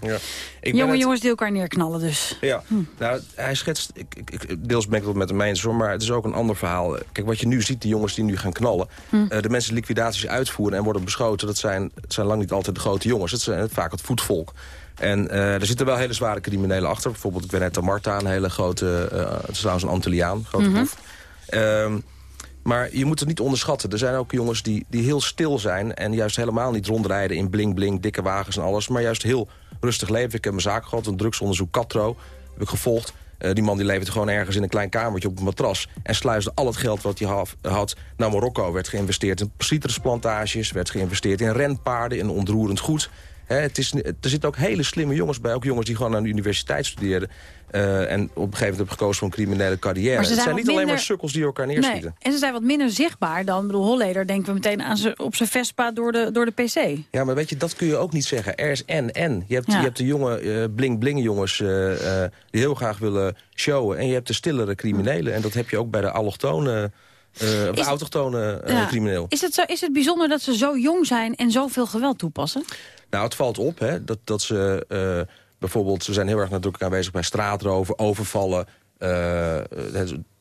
Ja. Ja. Ik ben Jonge het- jongens die elkaar neerknallen dus. Ja, nou, hij schetst, ik, ik, ik- deels ben ik het met hem eens hoor, maar het is ook een ander verhaal. Kijk, wat je nu ziet, die jongens die nu gaan knallen, Hm. eh, de mensen die liquidaties uitvoeren en worden beschoten, dat zijn, het zijn lang niet altijd de grote jongens, het zijn vaak het voetvolk. En eh, er zitten wel hele zware criminelen achter. Bijvoorbeeld, ik ben net Marta, een hele grote, eh, het is trouwens een Antilliaan, grote boef. Ehm, maar je moet het niet onderschatten. Er zijn ook jongens die, die heel stil zijn... en juist helemaal niet rondrijden in bling-bling, dikke wagens en alles... maar juist heel rustig leven. Ik heb een zaak gehad, een drugsonderzoek Catro. Heb ik gevolgd. Eh, die man die leefde gewoon ergens in een klein kamertje op een matras... en sluisde al het geld wat hij had naar Marokko. Werd geïnvesteerd in citrusplantages, werd geïnvesteerd in renpaarden... in ontroerend goed. Hè, het is, er zitten ook hele slimme jongens bij. Ook jongens die gewoon aan de universiteit studeerden. eh, en op een gegeven moment hebben gekozen voor een criminele carrière. Maar ze Het zijn niet alleen maar sukkels die elkaar neerschieten. Nee. En ze zijn wat minder zichtbaar dan, ik bedoel, Holleder denken we meteen aan ze op zijn Vespa door de, door de PC. Ja, maar weet je, dat kun je ook niet zeggen. Er is en, en. Je hebt, Ja. je hebt de jonge eh, bling-bling jongens eh, eh, die heel graag willen showen. En je hebt de stillere criminelen. En dat heb je ook bij de allochtone, eh Is- autochtone eh, Ja. crimineel. Is het, zo, is het bijzonder dat ze zo jong zijn en zoveel geweld toepassen? Nou, het valt op hè, dat, dat ze eh, bijvoorbeeld... ze zijn heel erg nadrukkelijk aanwezig bij straatroven, overvallen... eh,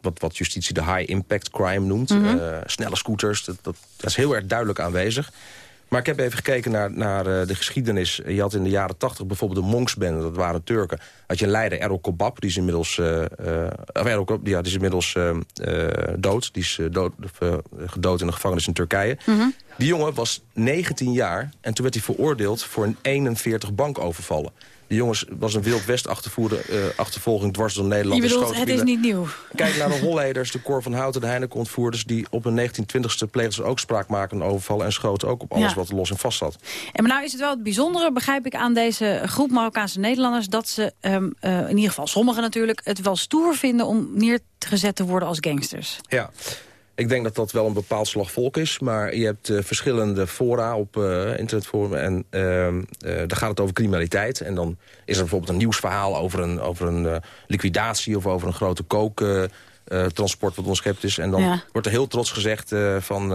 wat, wat justitie de high-impact crime noemt. Mhm. eh, snelle scooters, dat, dat, dat is heel erg duidelijk aanwezig. Maar ik heb even gekeken naar, naar de geschiedenis. Je had in de jaren tachtig bijvoorbeeld de Monksbende, dat waren Turken. Had je een leider, Errol Kobab, die is inmiddels, of Errol Kobab, ja, die is inmiddels eh, eh, dood. Die is dood, gedood in de gevangenis in Turkije. Die jongen was 19 jaar en toen werd hij veroordeeld voor een 41 bankovervallen. Die jongens was een Wild West eh, achtervolging dwars door Nederland. Je bedoelt, het is niet nieuw. Kijk naar de Holleders, de Cor van Houten, de Heineken ontvoerders... die op hun 1920ste pleegden ze ook spraak maken en overvallen... en schoten ook op alles Ja. wat er los en vast zat. En maar nou is het wel het bijzondere, begrijp ik, aan deze groep Marokkaanse Nederlanders... dat ze, ehm, eh, in ieder geval sommigen natuurlijk, het wel stoer vinden om neergezet te worden als gangsters. Ja. Ik denk dat dat wel een bepaald slag volk is. Maar je hebt eh, verschillende fora op internetforum. En ehm, eh, daar gaat het over criminaliteit. En dan is er bijvoorbeeld een nieuwsverhaal over een, over een liquidatie... of over een grote kooktransport wat onderschept is. En dan Ja. wordt er heel trots gezegd van...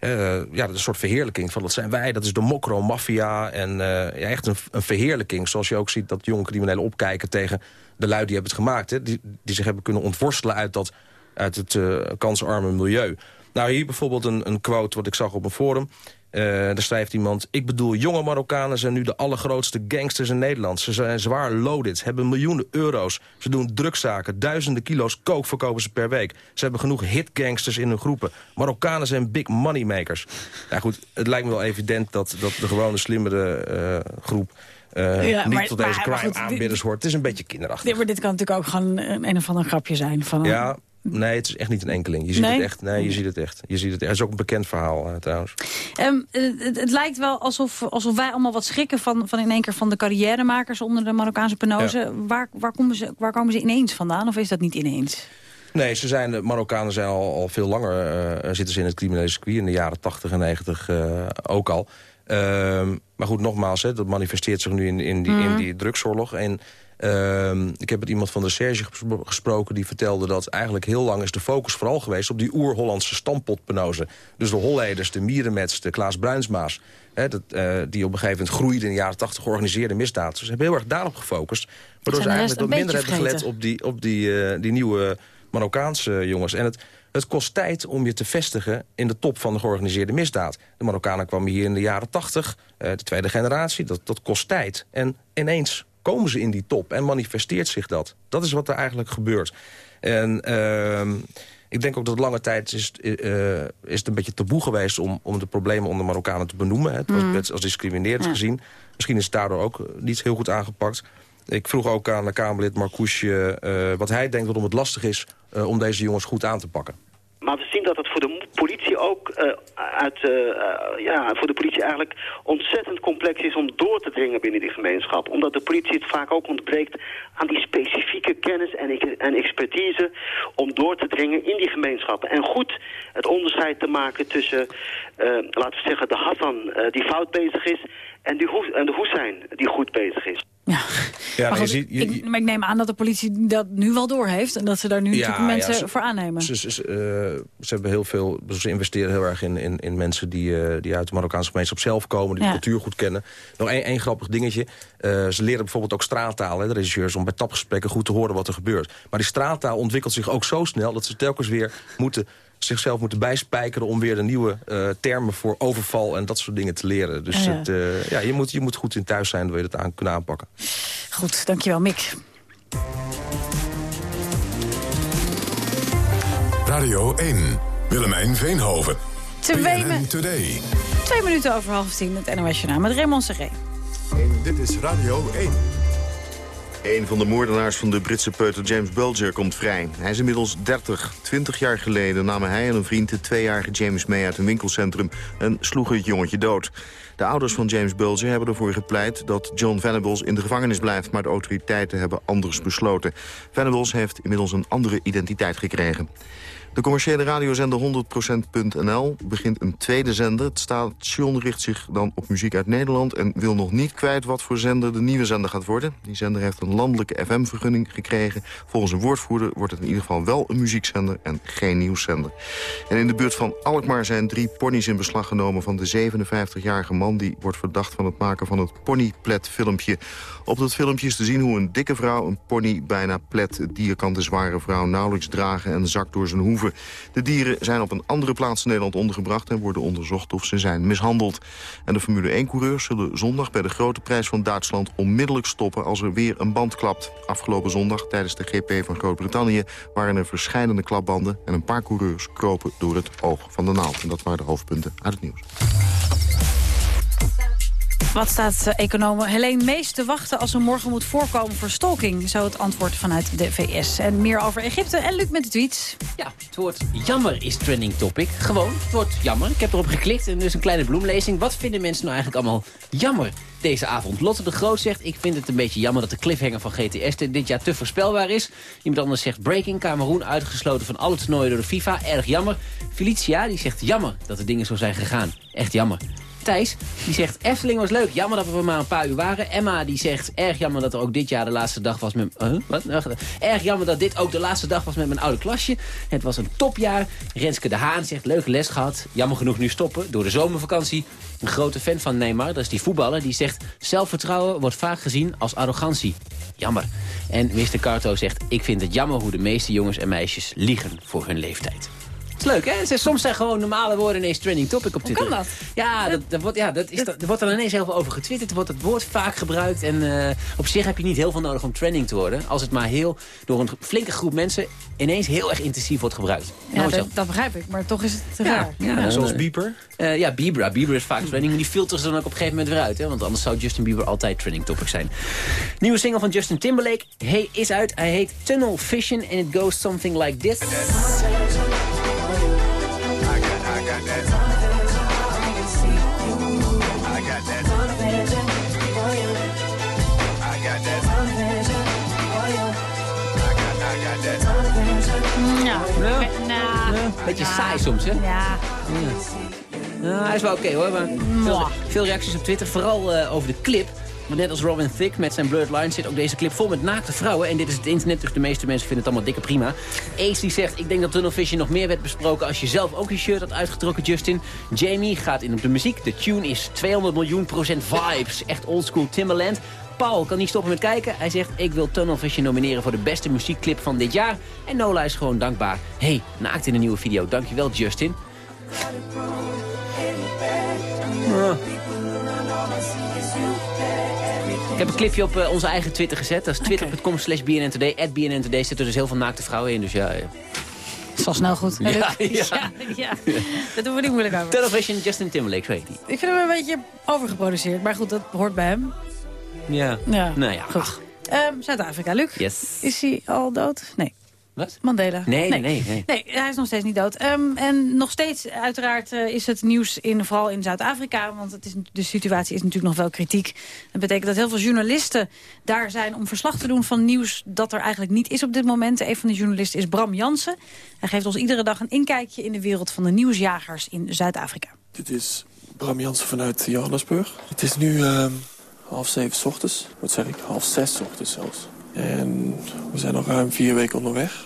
ja, dat is een soort verheerlijking van dat zijn wij, dat is de mokro maffia en ja, echt een, een verheerlijking. Zoals je ook ziet dat jonge criminelen opkijken tegen de lui die hebben het gemaakt. Hè, die, die zich hebben kunnen ontworstelen uit, dat, uit het eh, kansarme milieu. Nou, hier bijvoorbeeld een, een quote wat ik zag op een forum. Uh, daar schrijft iemand... Ik bedoel, jonge Marokkanen zijn nu de allergrootste gangsters in Nederland. Ze zijn zwaar loaded, hebben miljoenen euro's. Ze doen drugszaken, duizenden kilo's kook verkopen ze per week. Ze hebben genoeg hitgangsters in hun groepen. Marokkanen zijn big moneymakers. Ja goed, het lijkt me wel evident dat, dat de gewone slimmere uh, groep... Uh, ja, niet maar, tot deze crime aanbidders hoort. Het is een beetje kinderachtig. Dit, maar dit kan natuurlijk ook gewoon een, een of ander grapje zijn. Van ja, Nee, het is echt niet een enkeling. Je ziet het echt. Nee, je ziet het echt. Je ziet het. Het is ook een bekend verhaal uh, trouwens. Um, het, het, lijkt wel alsof, alsof wij allemaal wat schrikken van, van in één keer van de carrièremakers onder de Marokkaanse penose. Waar, waar, komen ze, waar komen ze ineens vandaan? Of is dat niet ineens? Nee, ze zijn, de Marokkanen zijn al, al veel langer uh, zitten ze in het criminele circuit. In de jaren 80 en 90 uh, ook al. Ehm, maar goed, nogmaals, hè, dat manifesteert zich nu in, in, die, mm. in die drugsoorlog. En Uh, ik heb met iemand van de Serge gesproken... die vertelde dat eigenlijk heel lang is de focus vooral geweest... op die oer-Hollandse stampotpenose. Dus de Holleders, de Mierenmets, de Klaas Bruinsmaas... Hè, dat, uh, die op een gegeven moment groeiden in de jaren 80 georganiseerde misdaad. Dus ze hebben heel erg daarop gefocust. Waardoor ze eigenlijk wat minder hebben gelet op die, op die, uh, die nieuwe Marokkaanse jongens. En het, het kost tijd om je te vestigen in de top van de georganiseerde misdaad. De Marokkanen kwamen hier in de jaren 80, de tweede generatie. Dat, dat kost tijd. En ineens komen ze in die top en manifesteert zich dat. Dat is wat er eigenlijk gebeurt. En uh, ik denk ook dat lange tijd is, uh, is het een beetje taboe geweest... om, om de problemen onder Marokkanen te benoemen. Het was mm. als discriminerend gezien. Misschien is het daardoor ook niet heel goed aangepakt. Ik vroeg ook aan de Kamerlid Marcousje uh, wat hij denkt waarom het lastig is... Om deze jongens goed aan te pakken. Maar we zien dat het voor de politie ook uh, uit, uh, ja, voor de politie eigenlijk ontzettend complex is om door te dringen binnen die gemeenschap. Omdat de politie het vaak ook ontbreekt aan die specifieke kennis en, en expertise om door te dringen in die gemeenschappen. En goed het onderscheid te maken tussen, laten we zeggen, de Hassan die fout bezig is en, die en de Hussein die goed bezig is. Ja, ja maar, je ik, maar ik neem aan dat de politie dat nu wel doorheeft... en dat ze daar nu ja, mensen ze, voor aannemen. Ze, ze, uh, ze, hebben heel veel, ze investeren heel erg in, in, in mensen die, uh, die uit de Marokkaanse gemeenschap zelf komen... die de cultuur goed kennen. Nog één grappig dingetje. Uh, ze leren bijvoorbeeld ook straattaal, hè, de regisseurs... om bij tapgesprekken goed te horen wat er gebeurt. Maar die straattaal ontwikkelt zich ook zo snel... dat ze telkens weer moeten zichzelf moeten bijspijkeren... om weer de nieuwe uh, termen voor overval en dat soort dingen te leren. Dus ja, Het, uh, ja, je, moet, je moet goed in thuis zijn, wil je dat aan kunnen aanpakken. Goed, dankjewel Mick. Radio 1, Willemijn Veenhoven. Twee, Today. Twee minuten over half tien, het NOS Journaal met Raymond Serré. Dit is Radio 1. Een van de moordenaars van de Britse peuter James Bulger komt vrij. Hij is inmiddels 30. 20 jaar geleden namen hij en een vriend de tweejarige James mee uit een winkelcentrum... en sloegen het jongetje dood. De ouders van James Bulger hebben ervoor gepleit dat John Venables in de gevangenis blijft... maar de autoriteiten hebben anders besloten. Venables heeft inmiddels een andere identiteit gekregen. De commerciële radiozender 100%.nl begint een tweede zender. Het station richt zich dan op muziek uit Nederland... en wil nog niet kwijt wat voor zender de nieuwe zender gaat worden. Die zender heeft een landelijke FM-vergunning gekregen. Volgens een woordvoerder wordt het in ieder geval wel een muziekzender... en geen nieuwszender. En in de buurt van Alkmaar zijn drie ponies in beslag genomen... van de 57-jarige man die wordt verdacht van het maken van het ponyplet-filmpje. Op dat filmpje is te zien hoe een dikke vrouw een pony bijna plet. Het dier kan de zware vrouw nauwelijks dragen en zakt door zijn hoeven. De dieren zijn op een andere plaats in Nederland ondergebracht... en worden onderzocht of ze zijn mishandeld. En de Formule 1-coureurs zullen zondag bij de grote prijs van Duitsland... onmiddellijk stoppen als er weer een band klapt. Afgelopen zondag tijdens de GP van Groot-Brittannië... waren er verschillende klapbanden en een paar coureurs kropen door het oog van de naald. En dat waren de hoofdpunten uit het nieuws. Wat staat uh, economen Helene Mees te wachten als er morgen moet voorkomen voor? Zo het antwoord vanuit de VS. En meer over Egypte en Luc met de tweets. Ja, het woord jammer is trending topic. Gewoon, het woord jammer. Ik heb erop geklikt en dus een kleine bloemlezing. Wat vinden mensen nou eigenlijk allemaal jammer deze avond? Lotte de Groot zegt, ik vind het een beetje jammer dat de cliffhanger van GTS dit jaar te voorspelbaar is. Iemand anders zegt, breaking, Cameroen uitgesloten van alle toernooien door de FIFA. Erg jammer. Felicia, die zegt, jammer dat de dingen zo zijn gegaan. Echt jammer. Thijs, die zegt Efteling was leuk. Jammer dat we maar een paar uur waren. Emma die zegt erg jammer dat er ook dit jaar de laatste dag was met... Wat? Erg jammer dat dit ook de laatste dag was met mijn oude klasje. Het was een topjaar. Renske de Haan zegt leuke les gehad. Jammer genoeg nu stoppen door de zomervakantie. Een grote fan van Neymar, dat is die voetballer, die zegt... zelfvertrouwen wordt vaak gezien als arrogantie. Jammer. En Mr. Carto zegt, ik vind het jammer hoe de meeste jongens en meisjes liegen voor hun leeftijd. Is leuk, hè? Soms zijn gewoon normale woorden ineens trending topic op Twitter. Hoe kan dat? Ja, dat, dat wordt, ja dat is, dat, er wordt er ineens heel veel over getwitterd. Er wordt het woord vaak gebruikt. En eh, op zich heb je niet heel veel nodig om trending te worden. Als het maar heel, door een flinke groep mensen ineens heel erg intensief wordt gebruikt. Ja, dat, dat, begrijp ik. Maar toch is het te raar. Ja, zoals Bieber? Uh, ja, Bieber. Bieber is vaak trending. Maar die filteren ze dan ook op een gegeven moment weer uit. Hè? Want anders zou Justin Bieber altijd trending topic zijn. Nieuwe single van Justin Timberlake hey, is uit. Hij heet Tunnel Vision. And it goes something like this. Ja. Nou, Beetje saai soms, hè? Ja. ja. hij is wel oké hoor. Maar veel, veel, reacties op Twitter, vooral uh, over de clip. Net als Robin Thicke met zijn Blurred Lines zit ook deze clip vol met naakte vrouwen. En dit is het internet, dus de meeste mensen vinden het allemaal dikke prima. Ace die zegt, ik denk dat Tunnel Vision nog meer werd besproken als je zelf ook je shirt had uitgetrokken, Justin. Jamie gaat in op de muziek. De tune is 200 miljoen procent vibes. Echt oldschool Timberland. Paul kan niet stoppen met kijken. Hij zegt, ik wil Tunnel Vision nomineren voor de beste muziekclip van dit jaar. En Nola is gewoon dankbaar. hey, naakt in een nieuwe video. Dankjewel, Justin. Ik heb een clipje op uh, onze eigen Twitter gezet. Dat is twitter.com slash BNN Today. At BNN Today zitten dus heel veel naakte vrouwen in. Dus ja... ja. Het is snel goed. Ja, ja. [LAUGHS] ja, ja. Dat doen we niet moeilijk over. Television Justin Timberlake, heet die. Ik vind hem een beetje overgeproduceerd. Maar goed, dat hoort bij hem. Ja. ja. Nou ja. Goed. Um, Zuid-Afrika, Luc. Yes. Is hij al dood? Nee. Wat? Mandela. Nee, nee, nee. Nee, nee hij is nog steeds niet dood. Um, en nog steeds, uiteraard, uh, is het nieuws in, vooral in Zuid-Afrika. Want het is, de situatie is natuurlijk nog wel kritiek. Dat betekent dat heel veel journalisten daar zijn om verslag te doen van nieuws dat er eigenlijk niet is op dit moment. Een van de journalisten is Bram Jansen. Hij geeft ons iedere dag een inkijkje in de wereld van de nieuwsjagers in Zuid-Afrika. Dit is Bram Jansen vanuit Johannesburg. Het is nu uh, half zeven s ochtends. Wat zeg ik? Half zes s ochtends zelfs. En we zijn al ruim vier weken onderweg.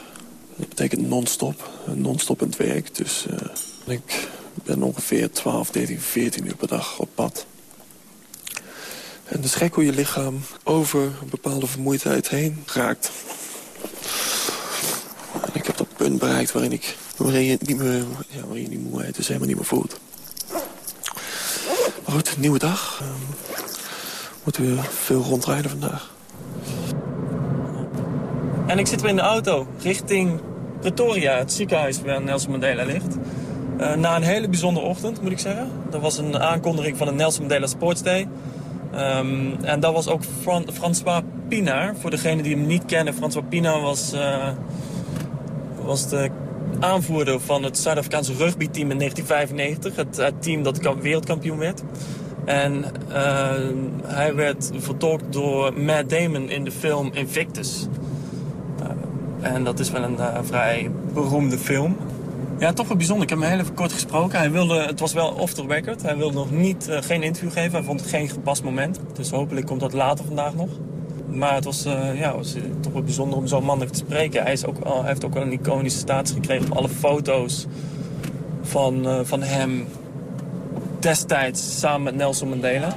Dat betekent non-stop. Non-stop in het werk. Dus uh, ik ben ongeveer 12, 13, 14 uur per dag op pad. En het is gek hoe je lichaam over een bepaalde vermoeidheid heen raakt. En ik heb dat punt bereikt waarin, ik, waarin, je, niet meer, ja, waarin je die moeheid dus helemaal niet meer voelt. Goed, nieuwe dag. Uh, moeten we veel rondrijden vandaag. En ik zit weer in de auto richting Pretoria, het ziekenhuis waar Nelson Mandela ligt. Uh, na een hele bijzondere ochtend, moet ik zeggen. Dat was een aankondiging van de Nelson Mandela Sports Day. Um, en dat was ook Fran François Pinaar. Voor degenen die hem niet kennen, François Pinaar was, uh, was de aanvoerder van het Zuid-Afrikaanse rugbyteam in 1995. Het, team dat wereldkampioen werd. En uh, hij werd vertolkt door Matt Damon in de film Invictus. En dat is wel een uh, vrij beroemde film. Ja, toch wel bijzonder. Ik heb hem heel even kort gesproken. Hij wilde, het was wel off the record. Hij wilde nog niet, uh, geen interview geven. Hij vond het geen gepast moment. Dus hopelijk komt dat later vandaag nog. Maar het was, uh, ja, was toch wel bijzonder om zo'n man te spreken. Hij, is ook al, heeft ook wel een iconische status gekregen op alle foto's van, van hem destijds samen met Nelson Mandela.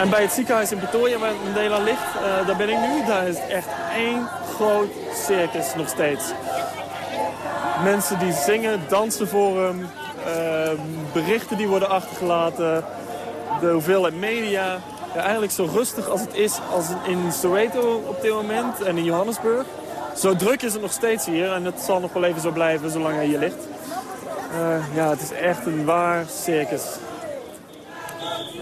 En bij het ziekenhuis in Pretoria, waar Mandela ligt, uh, daar ben ik nu. Daar is echt één groot circus nog steeds. Mensen die zingen, dansen voor hem. Uh, berichten die worden achtergelaten. De hoeveelheid media. Ja, eigenlijk zo rustig als het is als in Soweto op dit moment en in Johannesburg. Zo druk is het nog steeds hier en het zal nog wel even zo blijven zolang hij hier ligt. Uh, ja, het is echt een waar circus.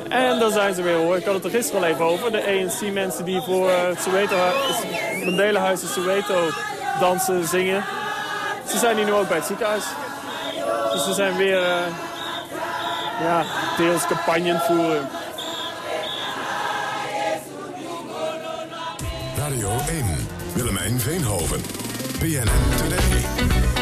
En daar zijn ze weer hoor. Ik had het er gisteren al even over. De ANC-mensen die voor het Soweto, het Mandela-huis in Soweto dansen, zingen. Ze zijn hier nu ook bij het ziekenhuis. Dus ze zijn weer uh, ja, deels campagne voeren. Radio 1, Willemijn Veenhoven, BNN Today.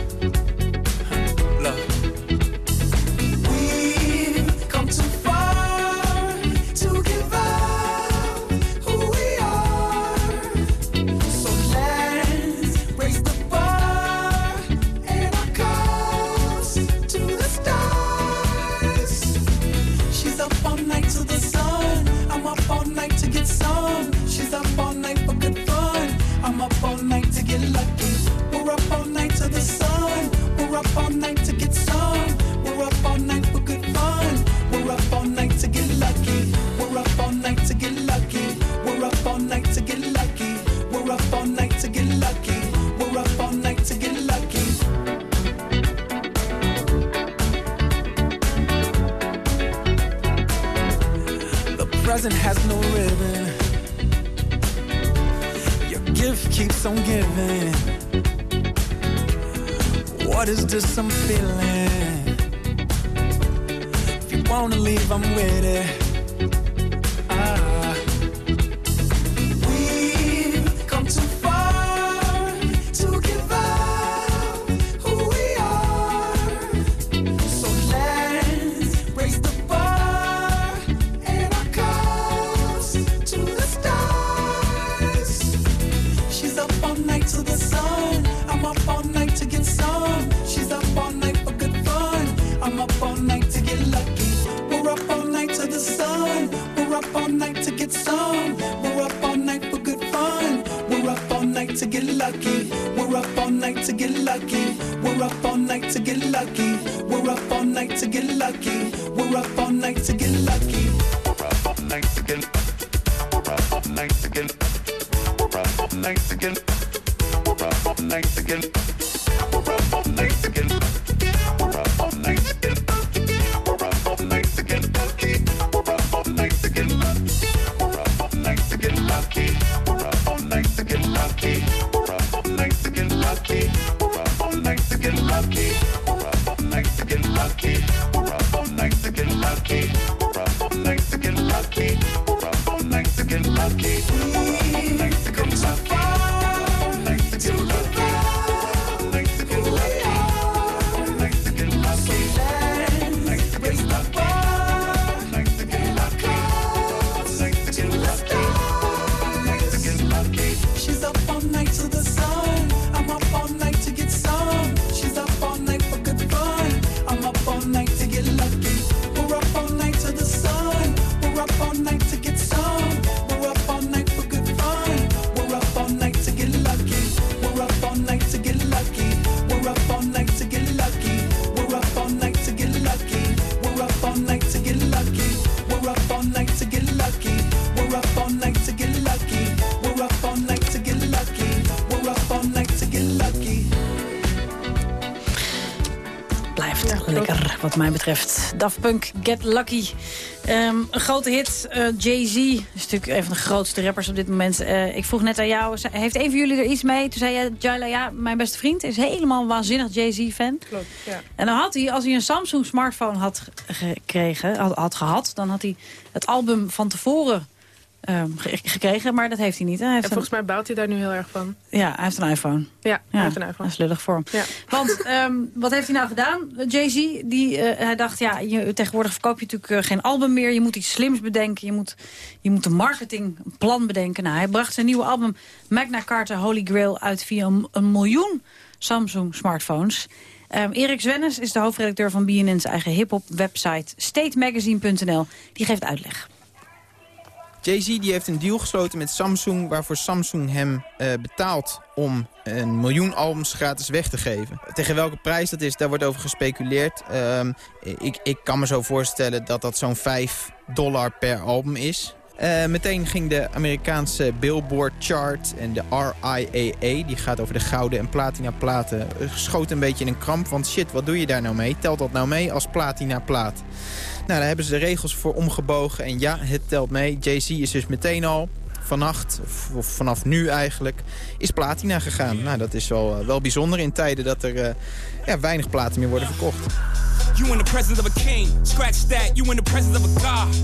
Daft Punk, Get Lucky. Ehm, een grote hit, eh, Jay-Z. is natuurlijk een van de grootste rappers op dit moment. Eh, ik vroeg net aan jou, heeft een van jullie er iets mee? Toen zei je, Jaila, ja, mijn beste vriend is helemaal een waanzinnig Jay-Z-fan. Klopt, ja. En dan had hij, als hij een Samsung smartphone had gekregen, had, had gehad... dan had hij het album van tevoren ehm, ge- gekregen, maar dat heeft hij niet. hè? Hij heeft En volgens mij baalt hij daar nu heel erg van. ja, hij heeft een iPhone. Ja, hij heeft een Dat iPhone. is lullig voor hem. Ja. Want ehm, wat heeft hij nou gedaan, Jay-Z? Eh, Hij dacht, ja, je, tegenwoordig verkoop je natuurlijk eh, geen album meer. Je moet iets slims bedenken. Je moet, je moet een marketingplan bedenken. Nou, hij bracht zijn nieuwe album Magna Carta Holy Grail uit via een, een miljoen Samsung smartphones. Ehm, Erik Zwennes is de hoofdredacteur van BNN's eigen hip-hop website statemagazine.nl. Die geeft uitleg. Jay-Z die heeft een deal gesloten met Samsung... waarvoor Samsung hem eh, betaalt om een miljoen albums gratis weg te geven. Tegen welke prijs dat is, daar wordt over gespeculeerd. Ehm, ik, ik kan me zo voorstellen dat dat zo'n 5 dollar per album is. Eh, meteen ging de Amerikaanse Billboard chart en de RIAA... die gaat over de gouden en platina platen... eh, schoot een beetje in een kramp, want shit, wat doe je daar nou mee? Telt dat nou mee als platina plaat? Nou, daar hebben ze de regels voor omgebogen. En ja, het telt mee. Jay-Z is dus meteen al vannacht, of vanaf nu eigenlijk, is platina gegaan. Nou, dat is wel, eh, wel bijzonder in tijden dat er eh, ja, weinig platen meer worden verkocht. You in the presence of a king. Scratch that. You in the presence of a god.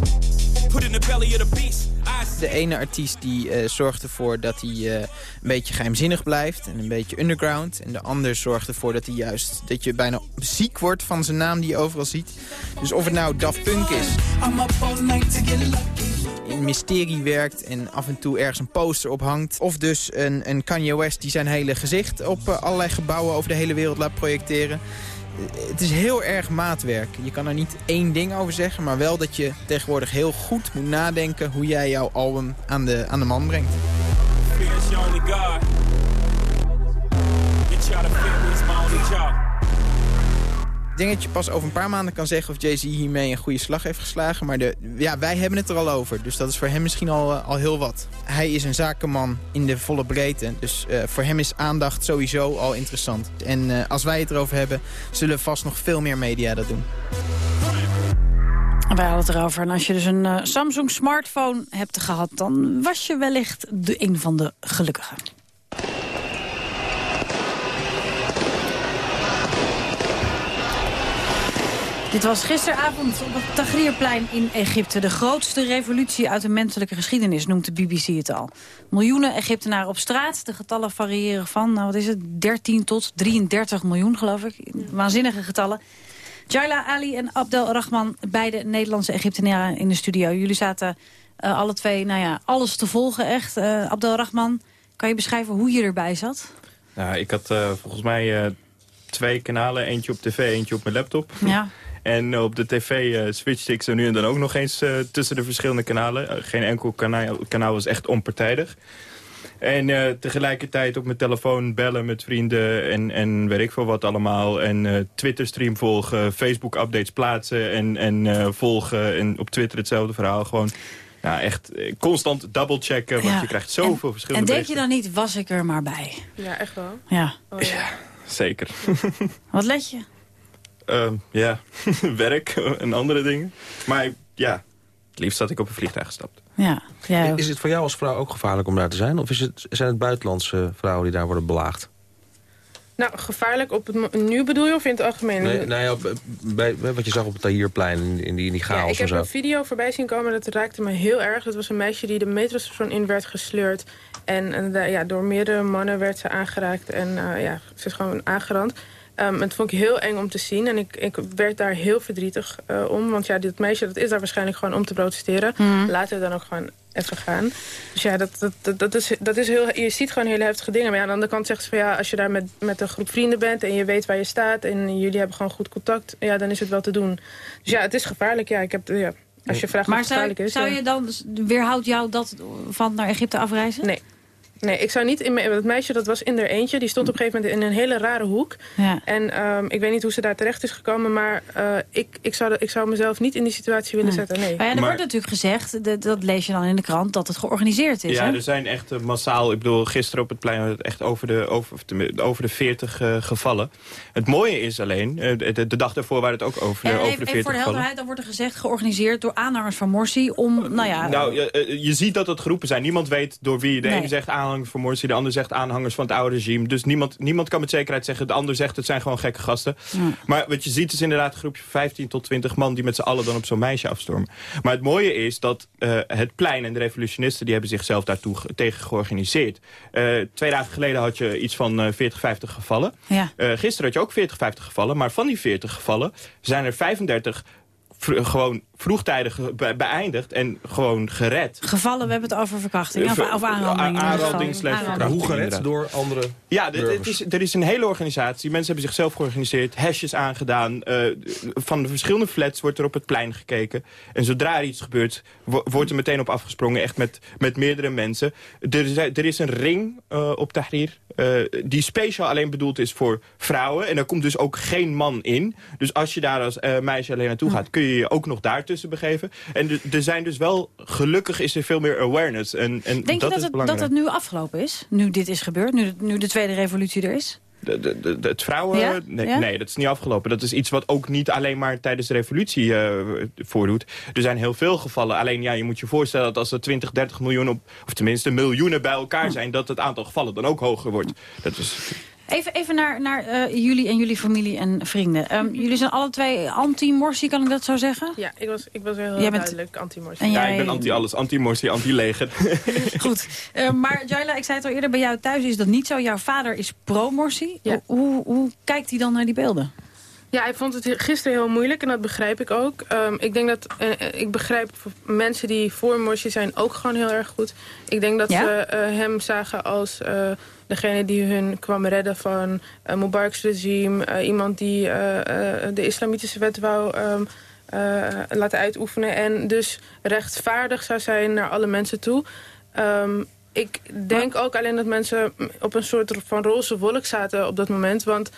Put in the belly of the beast. I De ene artiest die eh, zorgt ervoor dat hij een beetje geheimzinnig blijft en een beetje underground. En de ander zorgt ervoor dat hij juist dat je bijna ziek wordt van zijn naam die je overal ziet. Dus of het nou Daft Punk is, in mysterie werkt en af en toe ergens een poster ophangt. Of dus een, een Kanye West die zijn hele gezicht op eh, allerlei gebouwen over de hele wereld laat projecteren. het is heel erg maatwerk. Je kan er niet één ding over zeggen, maar wel dat je tegenwoordig heel goed moet nadenken hoe jij jouw album aan de, aan de man brengt. Denk dat je pas over een paar maanden kan zeggen of Jay-Z hiermee een goede slag heeft geslagen. Maar de, ja, wij hebben het er al over. Dus dat is voor hem misschien al, eh, al heel wat. Hij is een zakenman in de volle breedte. Dus eh, voor hem is aandacht sowieso al interessant. En eh, als wij het erover hebben, zullen vast nog veel meer media dat doen. Wij hadden het erover. En als je dus een Samsung smartphone hebt gehad... dan was je wellicht de, een van de gelukkigen. Dit was gisteravond op het Tahrirplein in Egypte. De grootste revolutie uit de menselijke geschiedenis, noemt de BBC het al. Miljoenen Egyptenaren op straat. De getallen variëren van, nou wat is het, 13 tot 33 miljoen geloof ik. Waanzinnige getallen. Jaila Ali en Abdel Rahman, beide Nederlandse Egyptenaren in de studio. Jullie zaten eh, alle twee, nou ja, alles te volgen echt. Eh, Abdel Rahman, kan je beschrijven hoe je erbij zat? Nou, ik had eh, volgens mij twee kanalen. Eentje op tv, eentje op mijn laptop. Ja. [LAUGHS] En op de tv switchte ik zo nu en dan ook nog eens eh, tussen de verschillende kanalen. Eh, geen enkel kanaal, kanaal was echt onpartijdig. En eh, tegelijkertijd op mijn telefoon bellen met vrienden en, en weet ik veel wat allemaal. En eh, Twitter-stream volgen, Facebook-updates plaatsen en, en eh, volgen. En op Twitter hetzelfde verhaal. Gewoon ja, echt constant double-checken, want Ja. je krijgt zoveel En verschillende denk je dan niet, was ik er maar bij? Ja, echt wel. Ja. Oh, ja. Zeker. [LAUGHS] Wat let je? Ehm, ja, [LAUGHS] werk en andere dingen. Maar ja, het liefst had ik op een vliegtuig gestapt. Ja. ja. Is het voor jou als vrouw ook gevaarlijk om daar te zijn? Of is het, zijn het buitenlandse vrouwen die daar worden belaagd? Nou, gevaarlijk op het... Nu bedoel je of in het algemeen? Nee, nou ja, b- bij, bij wat je zag op het Tahrirplein in, in die, in die Ja, chaos ik en heb zo. een video voorbij zien komen, dat raakte me heel erg. Dat was een meisje die de metrostation in werd gesleurd. En, en de- ja, door meerdere mannen werd ze aangeraakt en eh, ja, ze is gewoon aangerand. Ehm het vond ik heel eng om te zien en ik, ik werd daar heel verdrietig eh, om. Want ja, dit meisje dat is daar waarschijnlijk gewoon om te protesteren. Mhm. Laten we dan ook gewoon even gaan. Dus ja, dat, dat, dat, dat, is, dat is heel, je ziet gewoon hele heftige dingen. Maar ja, aan de andere kant zegt ze van ja, als je daar met, met een groep vrienden bent... en je weet waar je staat en jullie hebben gewoon goed contact... ja, dan is het wel te doen. Dus ja, het is gevaarlijk. Ja, ik heb, ja, als je vraagt Maar of het zou, gevaarlijk is... zou ja. je dan, weerhoudt jou dat van naar Egypte afreizen? Nee. Nee, ik zou niet... In mijn, dat meisje dat was in er eentje. Die stond op een gegeven moment in een hele rare hoek. Ja. En ehm, ik weet niet hoe ze daar terecht is gekomen... maar eh, ik, ik, zou, ik zou mezelf niet in die situatie willen zetten. Nee. Maar ja, er wordt natuurlijk gezegd, dat, dat lees je dan in de krant, dat het georganiseerd is. Ja, hè? er zijn echt eh, massaal, ik bedoel, gisteren op het plein waren het echt over de, over, over de 40 eh, gevallen. Het mooie is alleen, eh, de, de dag daarvoor waren het ook over, de, En over even, de even 40 voor de gevallen. helderheid, dan wordt er gezegd georganiseerd door aanhangers van Morsi om, nou ja... Nou, je, je ziet dat het groepen zijn. Niemand weet door wie. De Nee. ene zegt aanhangers van Morsi, de ander zegt aanhangers van het oude regime. Dus niemand, niemand kan met zekerheid zeggen, de ander zegt het zijn gewoon gekke gasten. Maar wat je ziet is inderdaad een groepje van 15 tot 20 man... die met z'n allen dan op zo'n meisje afstormen. Maar het mooie is dat eh, het plein en de revolutionisten... die hebben zichzelf daartoe ge- tegen georganiseerd. Eh, twee dagen geleden had je iets van eh, 40, 50 gevallen. Ja. Eh, gisteren had je ook 40, 50 gevallen. Maar van die 40 gevallen zijn er 35 vr- gewoon vroegtijdig beëindigd en gewoon gered. Gevallen, we hebben het over verkrachting, Eh, of, of aanranding. slash verkrachting, Hoe gered door andere Ja, dit- burgers? het is, er is een hele organisatie. Mensen hebben zichzelf georganiseerd, hashjes aangedaan. eh, van de verschillende flats wordt er op het plein gekeken. En zodra er iets gebeurt, wo- wordt er meteen op afgesprongen. Echt met, met meerdere mensen. Er is, er is een ring eh, op Tahrir. eh, die speciaal alleen bedoeld is voor vrouwen. En daar komt dus ook geen man in. Dus als je daar als meisje alleen naartoe gaat... kun je je ook nog daartussen begeven. En er zijn dus wel... Gelukkig is er veel meer awareness. En, en Denk dat je dat is het, belangrijk. dat het nu afgelopen is? Nu dit is gebeurd, nu, nu de tweede revolutie er is? De, de, de, het vrouwen... Ja? Nee, Ja? nee, dat is niet afgelopen. Dat is iets wat ook niet alleen maar tijdens de revolutie eh, voordoet. Er zijn heel veel gevallen. Alleen ja, je moet je voorstellen dat als er 20, 30 miljoen... Op, of tenminste miljoenen bij elkaar zijn... dat het aantal gevallen dan ook hoger wordt. Dat is... Even, even naar, naar eh, jullie en jullie familie en vrienden. Ehm, [LAUGHS] jullie zijn alle twee anti-Morsi, kan ik dat zo zeggen? Ja, ik was, ik was wel heel Jij bent- duidelijk anti-Morsi. Ja, jij- ik ben anti-alles. Anti-Morsi, anti-leger. [LAUGHS] Goed. Eh, maar Jaila, ik zei het al eerder, bij jou thuis is dat niet zo. Jouw vader is pro-Morsi. Hoe, hoe kijkt hij dan naar die beelden? Ja, hij vond het gisteren heel moeilijk en dat begrijp ik ook. Ehm, ik denk dat, eh, eh, ik begrijp mensen die voor Morsi zijn ook gewoon heel erg goed. Ik denk dat Ja? ze eh, hem zagen als degene die hun kwam redden van Mubarak's regime. iemand die de islamitische wet wou ehm, eh, laten uitoefenen. En dus rechtvaardig zou zijn naar alle mensen toe. Ehm, ik denk ook alleen dat mensen op een soort van roze wolk zaten op dat moment. Want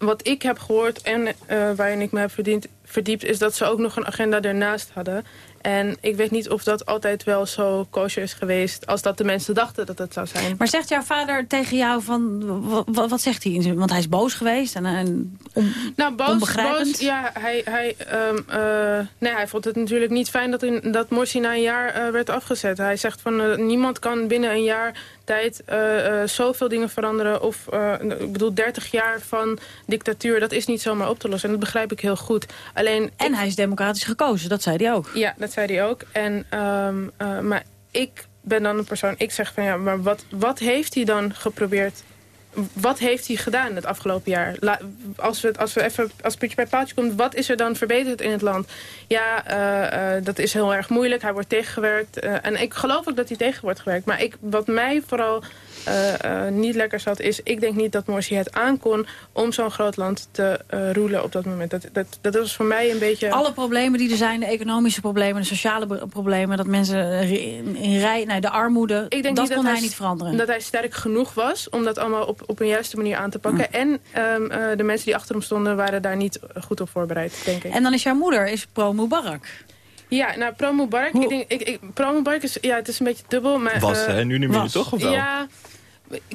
wat ik heb gehoord en eh, waarin ik me heb verdiend, verdiept... is dat ze ook nog een agenda ernaast hadden. En ik weet niet of dat altijd wel zo kosher is geweest... als dat de mensen dachten dat het zou zijn. Maar zegt jouw vader tegen jou van... wa- wa- Wat, zegt hij? Want hij is boos geweest en, en on- Nou, boos, onbegrijpend. boos ja, hij, hij, ehm, eh, nee, hij vond het natuurlijk niet fijn dat, in, dat Morsi na een jaar eh, werd afgezet. Hij zegt van niemand kan binnen een jaar tijd eh, zoveel dingen veranderen. Of, eh, ik bedoel, 30 jaar van dictatuur, dat is niet zomaar op te lossen. En dat begrijp ik heel goed. Alleen, En hij is democratisch gekozen, dat zei hij ook. ja, dat zei hij ook. En, ehm, eh, maar ik ben dan een persoon, ik zeg van ja, maar wat, wat heeft hij dan geprobeerd? Wat heeft hij gedaan het afgelopen jaar? Als, we, als we even als puntje bij paaltje komt, wat is er dan verbeterd in het land? Ja, eh, eh, dat is heel erg moeilijk. Hij wordt tegengewerkt. eh, en ik geloof ook dat hij tegen wordt gewerkt. Maar ik, wat mij vooral niet lekker zat, is... ik denk niet dat Morsi het aankon om zo'n groot land te eh, roelen op dat moment. Dat, dat, dat was voor mij een beetje... Alle problemen die er zijn, de economische problemen, de sociale problemen... dat mensen eh, in, rij, nee, de armoede, Ik denk dat niet kon dat hij niet veranderen. Dat hij sterk genoeg was om dat allemaal op, op een juiste manier aan te pakken. En ehm, eh, de mensen die achter hem stonden waren daar niet goed op voorbereid, denk ik. En dan is jouw moeder is pro-Mubarak. Ja, nou, Pro Mubarak, ik denk, ik, ik, Pro Mubarak is, ja, het is een beetje dubbel. Maar, Was, eh, hè? Nu niet meer, toch, of wel? Ja,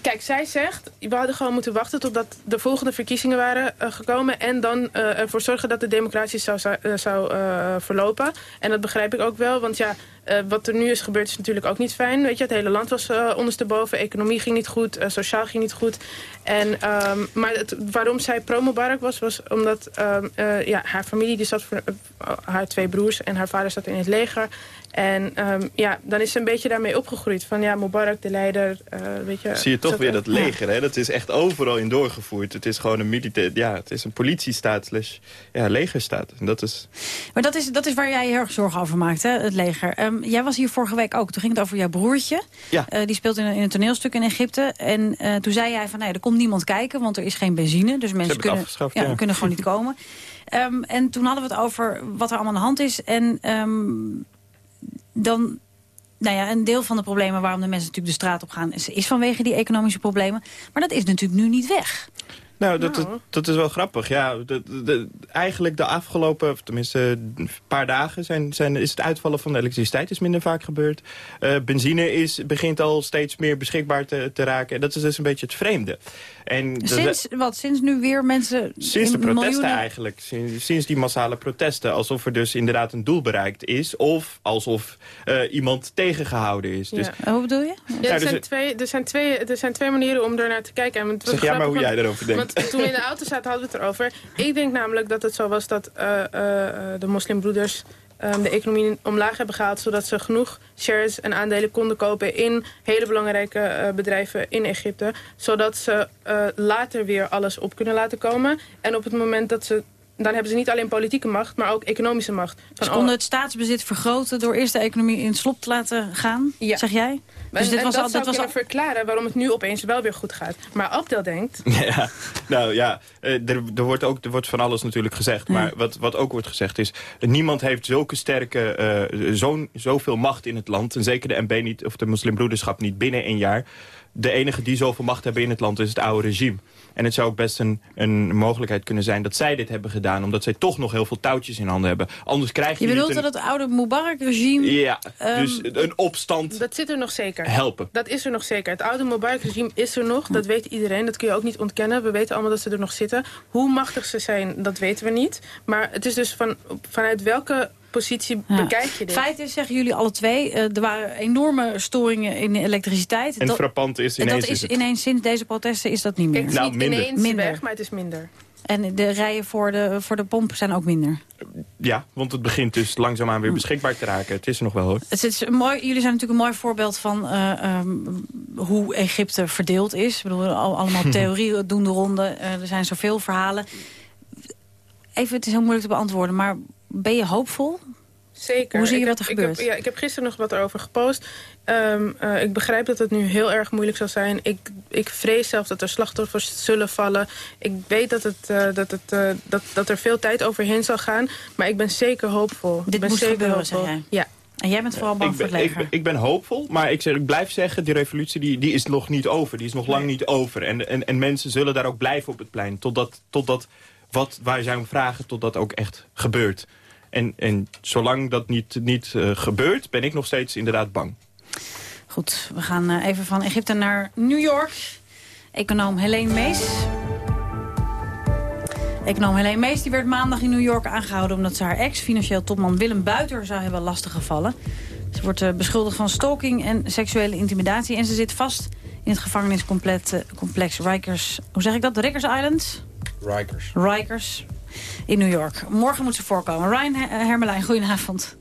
kijk, zij zegt, we hadden gewoon moeten wachten totdat de volgende verkiezingen waren eh, gekomen. En dan eh, ervoor zorgen dat de democratie zou, zou, eh, zou eh, verlopen. En dat begrijp ik ook wel, want ja, eh, wat er nu is gebeurd is natuurlijk ook niet fijn. Weet je, het hele land was eh, ondersteboven, economie ging niet goed, eh, sociaal ging niet goed. En, ehm, maar het, waarom zij pro-Mubarak was, was omdat ehm, eh, ja, haar familie, die zat voor haar twee broers en haar vader zat in het leger. En ehm, ja, dan is ze een beetje daarmee opgegroeid. Van ja, Mubarak, de leider, eh, weet je... Zie je toch weer dat leger, hè? Dat is echt overal in doorgevoerd. Het is gewoon een militair... Ja, het is een politiestaat slash ja, legerstaat. En dat is... Maar dat is, dat is waar jij je heel erg zorgen over maakt, hè, het leger. Ehm, jij was hier vorige week ook. Toen ging het over jouw broertje. Ja. Eh, die speelt in een, in een toneelstuk in Egypte. En eh, toen zei jij van, nee, er komt niemand kijken, want er is geen benzine. Dus mensen kunnen, ja. kunnen gewoon niet [LAUGHS] komen. Ehm, en toen hadden we het over wat er allemaal aan de hand is. En ehm, dan... Nou ja, een deel van de problemen waarom de mensen natuurlijk de straat op gaan... is, is vanwege die economische problemen. Maar dat is natuurlijk nu niet weg. Nou, dat, dat, dat is wel grappig. Ja, de, de- eigenlijk de afgelopen, of tenminste een paar dagen... Zijn, zijn, is het uitvallen van de elektriciteit is minder vaak gebeurd. Eh, benzine is, begint al steeds meer beschikbaar te, te raken. En dat is dus een beetje het vreemde. En dat- Sinds, wat, sinds nu weer mensen... Sinds de protesten miljoenen- eigenlijk. Sinds, sinds die massale protesten. Alsof er dus inderdaad een doel bereikt is. Of alsof eh, iemand tegengehouden is. Dus, Ja. Hoe bedoel je? Ja, er, dus zijn twee, er, zijn twee, er zijn twee manieren om er naar te kijken. Zeg jij maar hoe jij erover denkt. Toen we in de auto zaten hadden we het erover. Ik denk namelijk dat het zo was dat eh, eh, eh, de moslimbroeders... eh, de economie omlaag hebben gehaald... zodat ze genoeg shares en aandelen konden kopen... in hele belangrijke bedrijven in Egypte. Zodat ze later weer alles op kunnen laten komen. En op het moment dat ze... Dan hebben ze niet alleen politieke macht, maar ook economische macht. Van, Ze konden het staatsbezit vergroten door eerst de economie in het slop te laten gaan, zeg jij? en, Dus dit en was dat al, zou dit was kunnen al, verklaren waarom het nu opeens wel weer goed gaat. Maar Abdel denkt... [LAUGHS] Ja, nou ja, eh, er, er, wordt ook, er wordt van alles natuurlijk gezegd. Maar wat, wat ook wordt gezegd is... niemand heeft zulke sterke, eh, zo'n zoveel macht in het land. En zeker de MB niet, of de moslimbroederschap niet binnen een jaar. De enige die zoveel macht hebben in het land is het oude regime. En het zou ook best een, een mogelijkheid kunnen zijn dat zij dit hebben gedaan. Omdat zij toch nog heel veel touwtjes in handen hebben. Anders krijg je, je bedoelt dat het oude Mubarak-regime... Ja, Ehm, dus een opstand Dat zit er nog zeker. helpen. Dat is er nog zeker. Het oude Mubarak-regime is er nog. Dat weet iedereen. Dat kun je ook niet ontkennen. We weten allemaal dat ze er nog zitten. Hoe machtig ze zijn, dat weten we niet. Maar het is dus van, vanuit welke positie Ja. bekijk je dit? Feit is, zeggen jullie alle twee, eh, er waren enorme storingen in de elektriciteit. En Dat- frappant is en ineens... dat is ineens sinds deze protesten is dat niet meer. Het is Nou, niet minder. ineens Minder. weg, maar het is minder. En de rijen voor de, voor de pomp zijn ook minder. Ja, want het begint dus langzaamaan weer beschikbaar te raken. Het is er nog wel hoor. Het is een mooi, jullie zijn natuurlijk een mooi voorbeeld van eh, ehm, hoe Egypte verdeeld is. Ik bedoel, al- allemaal [LAUGHS] theorieën doen de ronde. Eh, er zijn zoveel verhalen. even, het is heel moeilijk te beantwoorden, maar ben je hoopvol? Zeker. Hoe zie je Ik wat heb- er ik heb- gebeurt? ja, ik heb gisteren nog wat erover gepost. Ehm, eh, ik begrijp dat het nu heel erg moeilijk zal zijn. Ik, ik vrees zelf dat er slachtoffers zullen vallen. Ik weet dat, het, eh, dat, het, eh, dat, dat er veel tijd overheen zal gaan. Maar ik ben zeker hoopvol. ik Dit ben moet zeker gebeuren, zeg jij. Ja. En jij bent vooral bang ik voor het ik, leger. ben- ik ben hoopvol, maar ik, zeg, ik blijf zeggen... die revolutie die, die is nog niet over. Die is nog lang niet over. En, en, en mensen zullen daar ook blijven op het plein. Totdat, totdat wat wij zij om vragen, totdat ook echt gebeurt. En, en zolang dat niet, niet eh, gebeurt, ben ik nog steeds inderdaad bang. Goed, we gaan eh, even van Egypte naar New York. Econoom Helene Mees. Econoom Helene Mees die werd maandag in New York aangehouden... omdat ze haar ex, financieel topman Willem Buiter, zou hebben lastiggevallen. Ze wordt eh, beschuldigd van stalking en seksuele intimidatie... en ze zit vast in het gevangeniscomplex complex Rikers... Hoe zeg ik dat? Rikers Island? Rikers. Rikers in New York. Morgen moet ze voorkomen. Ryan Her- Hermelijn, goedenavond.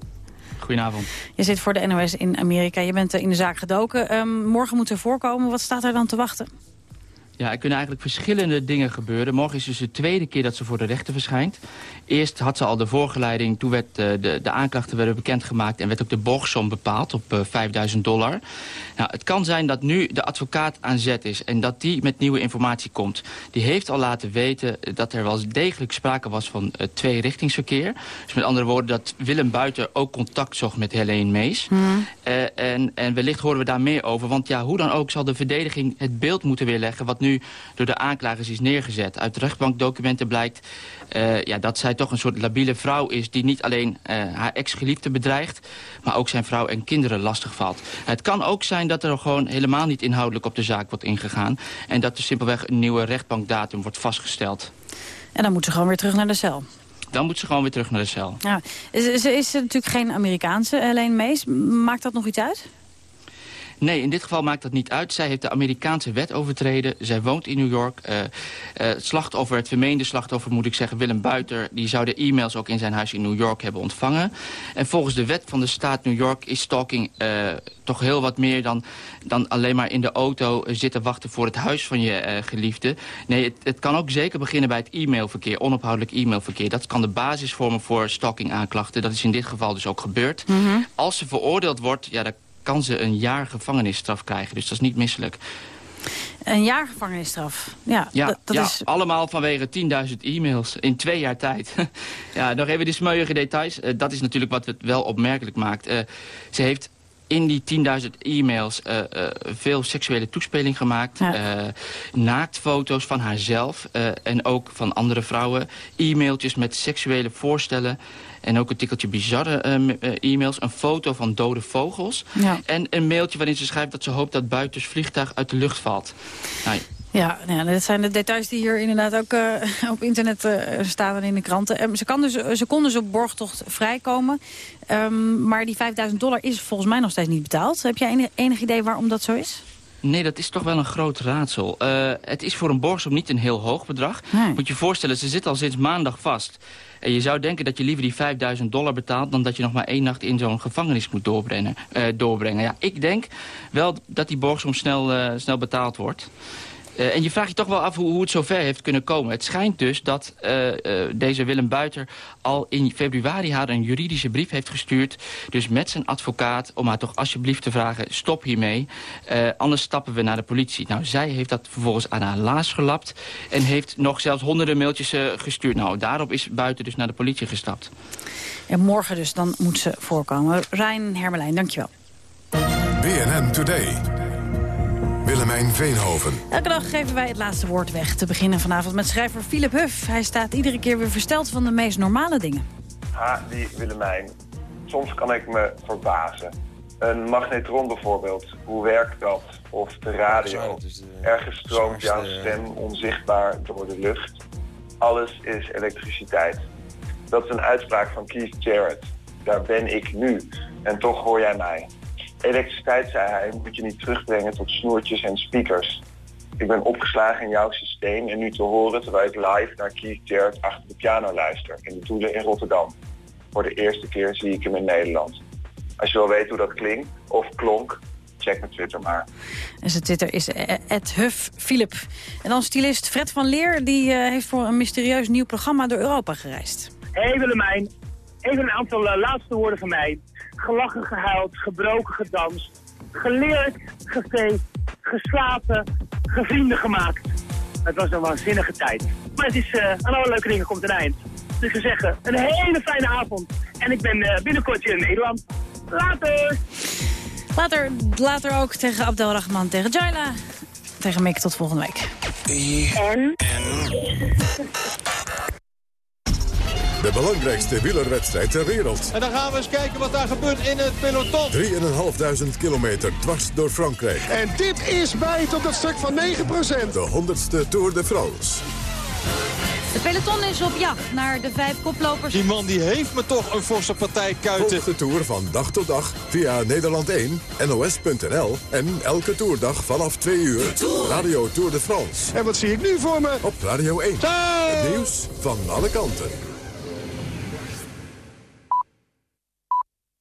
Goedenavond. Je zit voor de NOS in Amerika. Je bent eh, in de zaak gedoken. Ehm, morgen moet ze voorkomen. Wat staat er dan te wachten? Ja, er kunnen eigenlijk verschillende dingen gebeuren. Morgen is dus de tweede keer dat ze voor de rechter verschijnt. Eerst had ze al de voorgeleiding, toen werd eh, de, de aanklachten werden bekendgemaakt... en werd ook de borgsom bepaald op eh, 5000 dollar. Nou, het kan zijn dat nu de advocaat aan zet is en dat die met nieuwe informatie komt. Die heeft al laten weten dat er wel degelijk sprake was van uh, tweerichtingsverkeer. Dus met andere woorden dat Willem Buiter ook contact zocht met Helene Mees. Eh, en, en wellicht horen we daar meer over. Want ja, hoe dan ook zal de verdediging het beeld moeten weerleggen... wat nu door de aanklagers is neergezet. Uit rechtbankdocumenten blijkt uh, ja, dat zij toch een soort labiele vrouw is... die niet alleen uh, haar ex-geliefde bedreigt... maar ook zijn vrouw en kinderen lastigvalt. Het kan ook zijn dat er gewoon helemaal niet inhoudelijk op de zaak wordt ingegaan... en dat er simpelweg een nieuwe rechtbankdatum wordt vastgesteld. En dan moet ze gewoon weer terug naar de cel. Dan moet ze gewoon weer terug naar de cel. Ja, ze, ze is natuurlijk geen Amerikaanse, Helene Mees. Maakt dat nog iets uit? Nee, in dit geval maakt dat niet uit. Zij heeft de Amerikaanse wet overtreden. Zij woont in New York. Uh, uh, het slachtoffer, het vermeende slachtoffer moet ik zeggen, Willem Buiter... die zou de e-mails ook in zijn huis in New York hebben ontvangen. En volgens de wet van de staat New York is stalking uh, toch heel wat meer dan, dan alleen maar in de auto zitten wachten voor het huis van je geliefde. Nee, het, het kan ook zeker beginnen bij het e-mailverkeer, onophoudelijk e-mailverkeer. Dat kan de basis vormen voor stalking aanklachten. Dat is in dit geval dus ook gebeurd. Mm -hmm. Als ze veroordeeld wordt, ja, dan kan ze een jaar gevangenisstraf krijgen. Dus dat is niet misselijk. Een jaar gevangenisstraf. Ja, ja, dat, ja is... allemaal vanwege 10.000 e-mails in twee jaar tijd. [LAUGHS] ja, nog even de smeuïge details. Uh, dat is natuurlijk wat het wel opmerkelijk maakt. Uh, ze heeft in die 10.000 e-mails uh, uh, veel seksuele toespeling gemaakt. Ja. Naaktfoto's van haarzelf en ook van andere vrouwen. E-mailtjes met seksuele voorstellen. En ook een tikkeltje bizarre e-mails. Een foto van dode vogels. Ja. En een mailtje waarin ze schrijft dat ze hoopt dat Buiters vliegtuig uit de lucht valt. Nou, ja, ja, dat zijn de details die hier inderdaad ook uh, [LAUGHS] op internet uh, staan en in de kranten. Um, ze, kan dus, ze kon dus op borgtocht vrijkomen. Um, maar die 5000 dollar is volgens mij nog steeds niet betaald. Heb jij enig, enig idee waarom dat zo is? Nee, dat is toch wel een groot raadsel. Uh, het is voor een borgsom niet een heel hoog bedrag. Nee. Moet je je voorstellen, ze zit al sinds maandag vast. En je zou denken dat je liever die 5000 dollar betaalt... dan dat je nog maar één nacht in zo'n gevangenis moet doorbrengen. Uh, doorbrengen. Ja, ik denk wel dat die borgsom snel, uh, snel betaald wordt. Uh, en je vraagt je toch wel af hoe, hoe het zover heeft kunnen komen. Het schijnt dus dat uh, uh, deze Willem Buiter al in februari haar een juridische brief heeft gestuurd. Dus met zijn advocaat om haar toch alsjeblieft te vragen, stop hiermee. anders stappen we naar de politie. Nou, zij heeft dat vervolgens aan haar laars gelapt. En heeft nog zelfs honderden mailtjes gestuurd. Nou, daarop is Buiter dus naar de politie gestapt. En morgen dus, dan moet ze voorkomen. Rijn Hermelijn, dankjewel. BNN Today. Willemijn Veenhoven. Elke dag geven wij het laatste woord weg. Te beginnen vanavond met schrijver Philip Huff. Hij staat iedere keer weer versteld van de meest normale dingen. Ha, die Willemijn. Soms kan ik me verbazen. Een magnetron bijvoorbeeld, hoe werkt dat? Of de radio. Ergens stroomt jouw stem onzichtbaar door de lucht. Alles is elektriciteit. Dat is een uitspraak van Keith Jarrett. Daar ben ik nu. En toch hoor jij mij. Elektriciteit, zei hij, moet je niet terugbrengen tot snoertjes en speakers. Ik ben opgeslagen in jouw systeem en nu te horen terwijl ik live naar Keith Jarrett achter de piano luister in de Doelen in Rotterdam. Voor de eerste keer zie ik hem in Nederland. Als je wil weten hoe dat klinkt, of klonk, check mijn Twitter maar. En zijn Twitter is eh, Ed Huff Philip. En dan stylist Fred van Leer, die eh, heeft voor een mysterieus nieuw programma door Europa gereisd. Hé Willemijn, even een aantal eh, laatste woorden van mij. Gelachen, gehuild, gebroken, gedanst. Geleerd, gefeest, geslapen, gevrienden gemaakt. Het was een waanzinnige tijd. Maar het is, eh, aan alle leuke dingen komt een eind. Dus we zeggen, een hele fijne avond. En ik ben eh, binnenkort weer in Nederland. Later! Later, later ook tegen Abdelrahman, tegen Jaila. Tegen Mick, tot volgende week. En? De belangrijkste wielerwedstrijd ter wereld. En dan gaan we eens kijken wat daar gebeurt in het peloton. 3.500 kilometer dwars door Frankrijk. En dit is bijt op dat stuk van 9%. De 100ste Tour de France. Het peloton is op jacht naar de vijf koplopers. Die man die heeft me toch een forse partij kuiten. Volg de Tour van dag tot dag via Nederland 1, NOS.nl en elke toerdag vanaf 2 uur. Radio Tour de France. En wat zie ik nu voor me? Op Radio 1. Het nieuws van alle kanten.